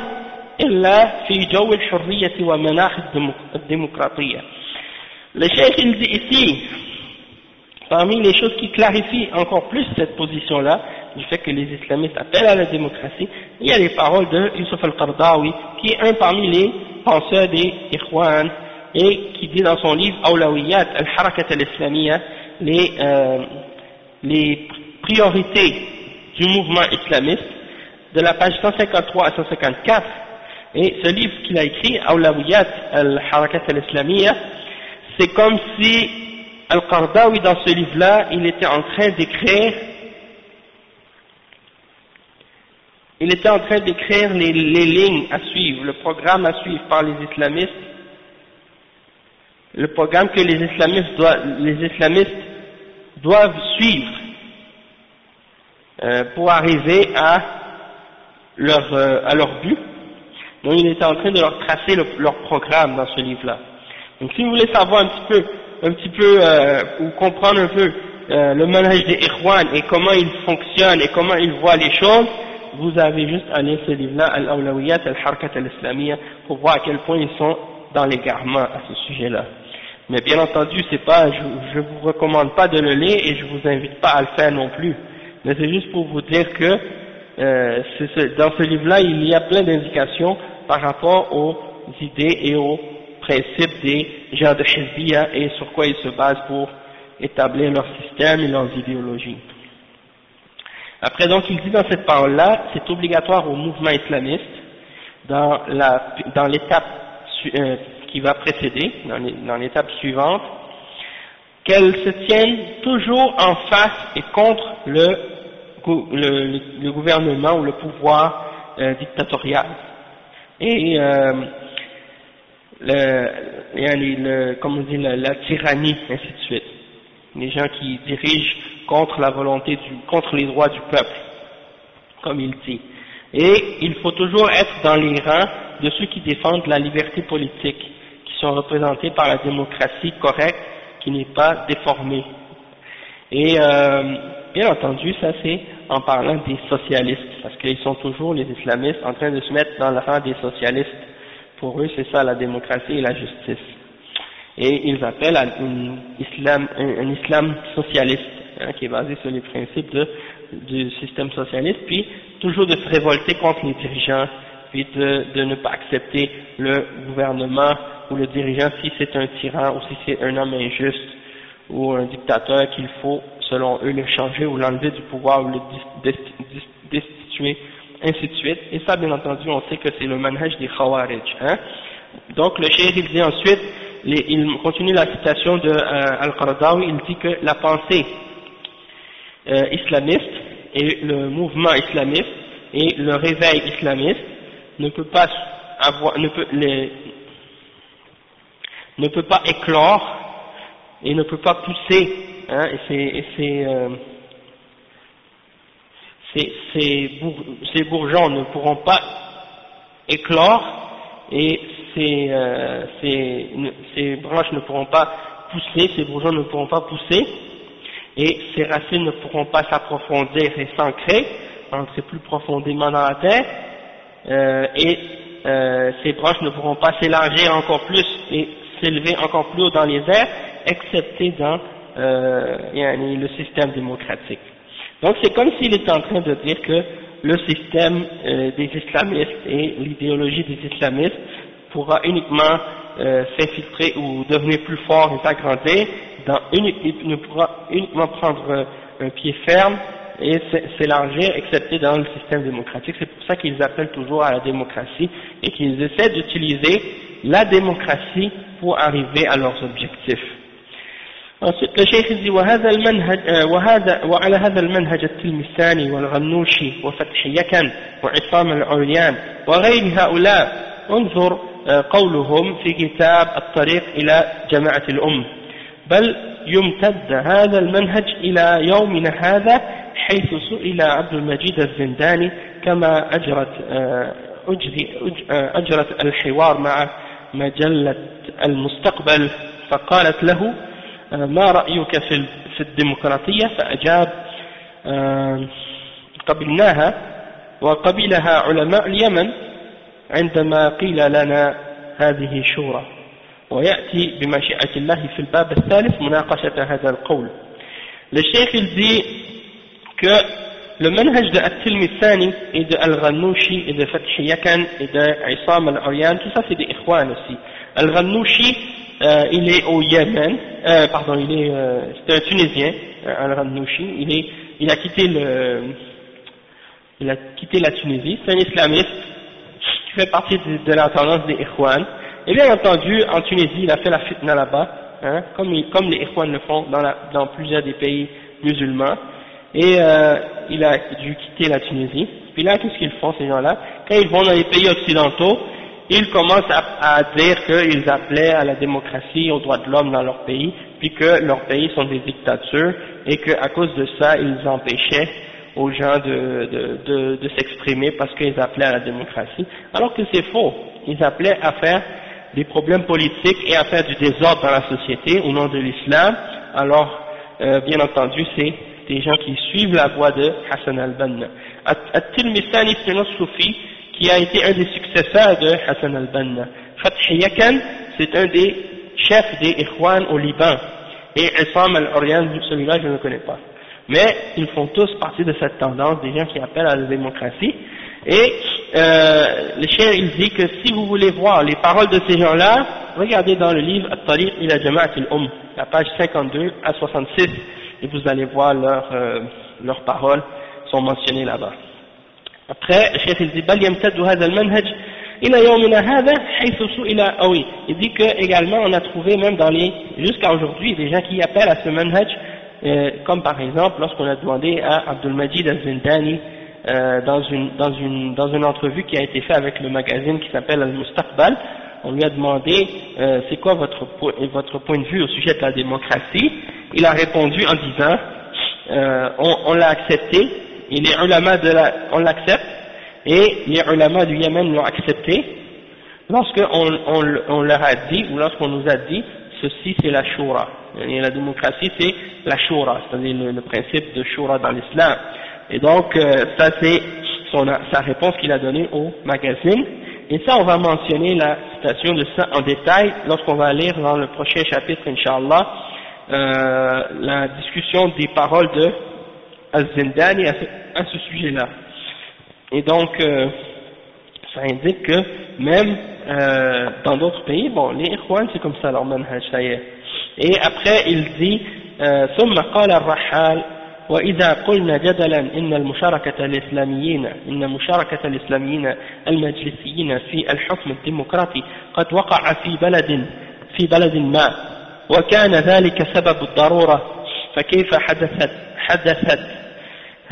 إلا في جو الحرية ومناخ الديمقراطية Le cheikh il dit ici, parmi les choses qui clarifient encore plus cette position-là, du fait que les islamistes appellent à la démocratie, il y a les paroles de Yusuf al-Qardawi, qui est un parmi les penseurs des Ikhwan, et qui dit dans son livre Awlawiyat al-Harakat al-Islamiyya, les, euh, les priorités du mouvement islamiste, de la page 153 à 154, et ce livre qu'il a écrit, Awlawiyat al-Harakat al-Islamiyya, c'est comme si Al-Qardawi dans ce livre-là, il était en train d'écrire il était en train d'écrire les, les, lignes à suivre, le programme à suivre par les islamistes, le programme que les islamistes doivent, les islamistes doivent suivre euh, pour arriver à leur, euh, à leur but. Donc il était en train de leur tracer le, leur programme dans ce livre-là. Donc si vous voulez savoir un petit peu, un petit peu euh, ou comprendre un peu euh, le manhaj des Ikhwan et comment ils fonctionnent et comment ils voient les choses, vous avez juste à lire ce livre-là, Al-Awlawiyat Al-Harkat Al-Islamiyya, pour voir à quel point ils sont dans l'égarement à ce sujet-là. Mais bien entendu, c'est pas, je ne vous recommande pas de le lire et je vous invite pas à le faire non plus. Mais c'est juste pour vous dire que euh, dans ce livre-là, il y a plein d'indications par rapport aux idées et aux principes des gens de et sur quoi ils se basent pour établir leur système et leurs idéologies. Après donc il dit dans cette parole-là, c'est obligatoire au mouvement islamiste dans la dans l'étape euh, qui va précéder, dans l'étape suivante, qu'elle se tienne toujours en face et contre le, le, gouvernement ou le pouvoir euh, dictatorial. Et euh, le, comme on dit, la, tyrannie, ainsi de suite. Les gens qui dirigent contre la volonté du, contre les droits du peuple, comme il dit. Et il faut toujours être dans les rangs de ceux qui défendent la liberté politique, qui sont représentés par la démocratie correcte, qui n'est pas déformée. Et euh, bien entendu, ça c'est en parlant des socialistes, parce qu'ils sont toujours les islamistes en train de se mettre dans le rang des socialistes. Pour eux, c'est ça la démocratie et la justice. Et ils appellent un islam, un, islam socialiste, hein, qui est basé sur les principes du système socialiste, puis toujours de se révolter contre les dirigeants, puis de ne pas accepter le gouvernement ou le dirigeant si c'est un tyran ou si c'est un homme injuste ou un dictateur qu'il faut, selon eux, le changer ou l'enlever du pouvoir ou le destituer, ainsi de suite. Et ça, bien entendu, on sait que c'est le manhaj des Khawarij. Hein. Donc le cheikh il dit ensuite, il continue la citation de euh, Al-Qaradawi, il dit que la pensée euh, islamiste et le mouvement islamiste et le réveil islamiste ne peut pas ne peut, ne peut pas éclore et ne peut pas pousser, hein, et euh, ces, bourgeons ne pourront pas éclore et ces, euh, ces, branches ne pourront pas pousser, ces bourgeons ne pourront pas pousser et ces racines ne pourront pas s'approfondir et s'ancrer, entrer plus profondément dans la terre euh, et euh, ces branches ne pourront pas s'élargir encore plus et s'élever encore plus haut dans les airs, excepté dans euh, le système démocratique. Donc c'est comme s'il était en train de dire que le système euh, des islamistes et l'idéologie des islamistes pourra uniquement euh, s'infiltrer ou devenir plus fort et s'agrandir, ne pourra uniquement prendre un pied ferme et s'élargir, excepté dans le système démocratique. C'est pour ça qu'ils appellent toujours à la démocratie et qu'ils essaient d'utiliser la démocratie pour arriver à leurs objectifs. Ensuite, le Cheikh dit وهذا المنهج وهذا وعلى هذا المنهج التلمساني والغنوشي وفتح يكن وعصام العريان وغير هؤلاء انظر قولهم في كتاب الطريق إلى جماعة الأم. بل يمتد هذا المنهج إلى يومنا هذا حيث سئل عبد المجيد الزنداني كما أجرت أجرت الحوار مع مجلة المستقبل فقالت له ما رأيك في الديمقراطية فأجاب قبلناها وقبلها علماء اليمن عندما قيل لنا هذه شورى ويأتي بمشيئة الله في الباب الثالث مناقشة هذا القول il dit que le manhaj de At-Tilmisani et de Al-Ghanouchi et de Fathi Yakan et de Isam Al-Aryan, tout ça c'est des Ikhwan aussi. Al-Ghanouchi, euh, il est au Yémen, euh, pardon, il est, euh, c'est un Tunisien, euh, Al-Ghanouchi, il est, il a quitté le, il a quitté la Tunisie, c'est un islamiste qui fait partie de, la tendance des Ikhwan. Et bien entendu, en Tunisie, il a fait la fitna là-bas, hein, comme, comme les Ikhwan le font dans, la, dans plusieurs des pays musulmans. Et euh, il a dû quitter la Tunisie. Puis là, qu'est-ce qu'ils font ces gens-là? Quand ils vont dans les pays occidentaux, ils commencent à, à dire qu'ils appelaient à la démocratie, aux droits de l'homme dans leur pays, puis que leurs pays sont des dictatures et qu'à cause de ça, ils empêchaient aux gens de, de, de, de s'exprimer parce qu'ils appelaient à la démocratie. Alors que c'est faux. Ils appelaient à faire des problèmes politiques et à faire du désordre dans la société au nom de l'islam. Alors, euh, bien entendu, c'est des gens qui suivent la voie de Hassan al-Banna. At-Tilmisani, c'est un soufi qui a été un des successeurs de Hassan al-Banna. Fath Yakan, c'est un des chefs des Ikhwan au Liban. Et Issam al-Oryan, celui-là, je ne le connais pas. Mais ils font tous partie de cette tendance, des gens qui appellent à la démocratie. Et euh, le chien, il dit que si vous voulez voir les paroles de ces gens-là, regardez dans le livre At-Tariq al-Um, la page 52 à 66 et vous allez voir leurs euh, leurs paroles sont mentionnés là-bas. Après, Cheikh il dit, بل يمتد هذا المنهج إلى يومنا هذا حيث سئل ah oui, il dit que également on a trouvé même dans les, jusqu'à aujourd'hui, des gens qui appellent à ce manhaj, euh, comme par exemple lorsqu'on a demandé à Abdul Majid al-Zindani, euh, dans, une, dans, une, dans une entrevue qui a été faite avec le magazine qui s'appelle Al-Mustaqbal, on lui a demandé euh, c'est quoi votre, votre point de vue au sujet de la démocratie. Il a répondu en disant euh, on, on l'a accepté, et les ulama de la, on l'accepte, et les ulama du Yémen l'ont accepté, lorsqu'on on, on leur a dit, ou lorsqu'on nous a dit, ceci c'est la shura. Et la démocratie c'est la shura, c'est-à-dire le, principe de shura dans l'islam. Et donc, euh, ça c'est sa réponse qu'il a donnée au magazine. Et ça, on va mentionner la citation de ça en détail lorsqu'on va lire dans le prochain chapitre, Inch'Allah, euh, la discussion des paroles de Az-Zindani à ce, sujet-là. Et donc, euh, ça indique que même euh, dans d'autres pays, bon, les Ikhwan, c'est comme ça leur manhaj, ça y est. Et après, il dit, ثم قال الرحال وإذا قلنا جدلا إن المشاركة الإسلاميين إن مشاركة الإسلاميين المجلسيين في الحكم الديمقراطي قد وقع في بلد في بلد ما وكان ذلك سبب الضرورة فكيف حدثت حدثت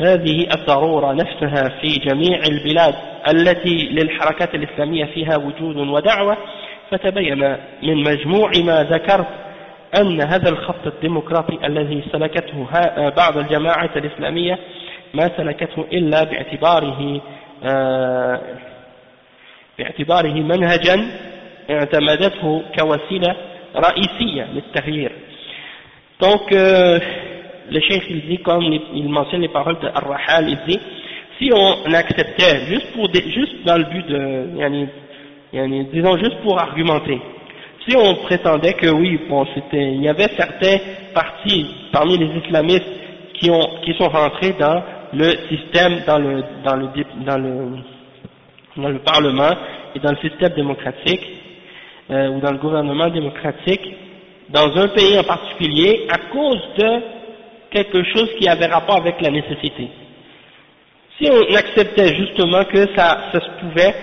هذه الضرورة نفسها في جميع البلاد التي للحركات الإسلامية فيها وجود ودعوة فتبين من مجموع ما ذكرت أن هذا الخط الديمقراطي الذي سلكته بعض الجماعات الإسلامية ما سلكته إلا باعتباره باعتباره منهجا اعتمدته كوسيلة رئيسية للتغيير. Donc euh, le chef il dit comme il mentionne les paroles de Ar-Rahal il dit si on acceptait juste pour juste dans le but de yani, yani, disons juste pour argumenter si on prétendait que oui, bon, il y avait certains partis parmi les islamistes qui ont, qui sont rentrés dans le système, dans le, dans le, dans le, dans le parlement et dans le système démocratique, euh, ou dans le gouvernement démocratique, dans un pays en particulier, à cause de quelque chose qui avait rapport avec la nécessité. Si on acceptait justement que ça, se pouvait,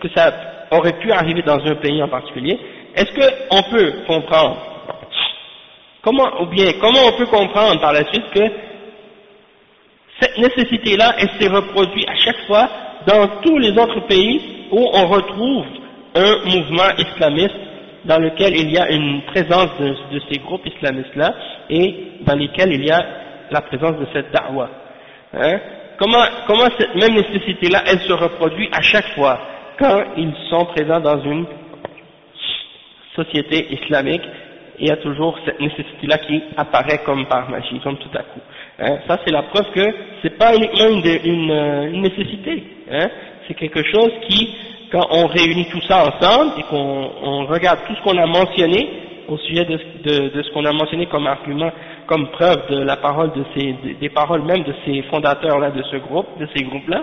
que ça aurait pu arriver dans un pays en particulier, est-ce qu'on peut comprendre ou bien, comment on peut comprendre par la suite que cette nécessité-là, elle s'est reproduite à chaque fois dans tous les autres pays où on retrouve un mouvement islamiste dans lequel il y a une présence de, ces groupes islamistes-là et dans lesquels il y a la présence de cette da'wah. Hein? comment, cette même nécessité-là, elle se reproduit à chaque fois quand ils sont présents dans une société islamique, il y a toujours cette nécessité-là qui apparaît comme par magie, comme tout à coup. Hein? Ça, c'est la preuve que c'est pas uniquement une, une, nécessité. Hein? C'est quelque chose qui, quand on réunit tout ça ensemble et qu'on regarde tout ce qu'on a mentionné au sujet de, de, de ce qu'on a mentionné comme argument, comme preuve de la parole de ces, des paroles même de ces fondateurs-là de ce groupe, de ces groupes-là,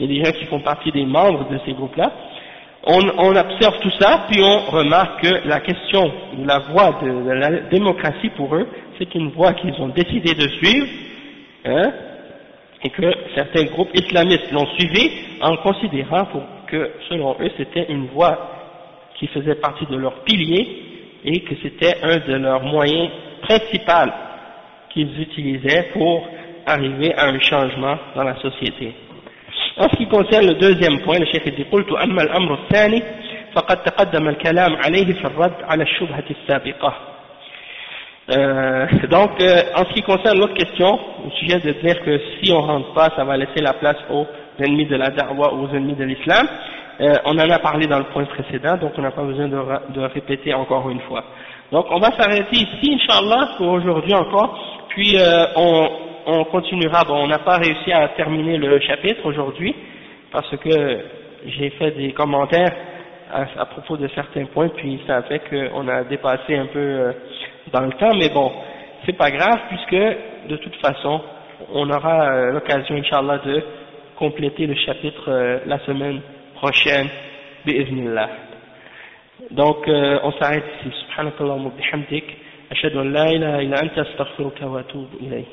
a des gens qui font partie des membres de ces groupes-là, on, observe tout ça, puis on remarque que la question ou la voie de, la démocratie pour eux, c'est une voie qu'ils ont décidé de suivre, hein, et que certains groupes islamistes l'ont suivi en considérant que, selon eux, c'était une voie qui faisait partie de leur pilier et que c'était un de leurs moyens principaux qu'ils utilisaient pour arriver à un changement dans la société. En ce qui concerne le deuxième point, le chef dit قلت أما الأمر الثاني فقد تقدم الكلام عليه في الرد على الشبهة السابقة euh, donc, euh, en ce qui concerne l'autre question, au sujet de dire que si on rentre pas, ça va laisser la place aux ennemis de la da'wah ou aux ennemis de l'islam, euh, on en a parlé dans le point précédent, donc on n'a pas besoin de, répéter encore une fois. Donc, on va s'arrêter ici, Inch'Allah, pour aujourd'hui encore, puis euh, on, on continuera, bon, on n'a pas réussi à terminer le chapitre aujourd'hui, parce que j'ai fait des commentaires à, propos de certains points, puis ça fait qu'on a dépassé un peu euh, dans le temps, mais bon, c'est pas grave, puisque de toute façon, on aura euh, l'occasion, Inch'Allah, de compléter le chapitre euh, la semaine prochaine, bi'iznillah. Donc, on s'arrête ici. Subhanakallah wa bihamdik. أشهد أن لا إله إلا أنت أستغفرك وأتوب إليه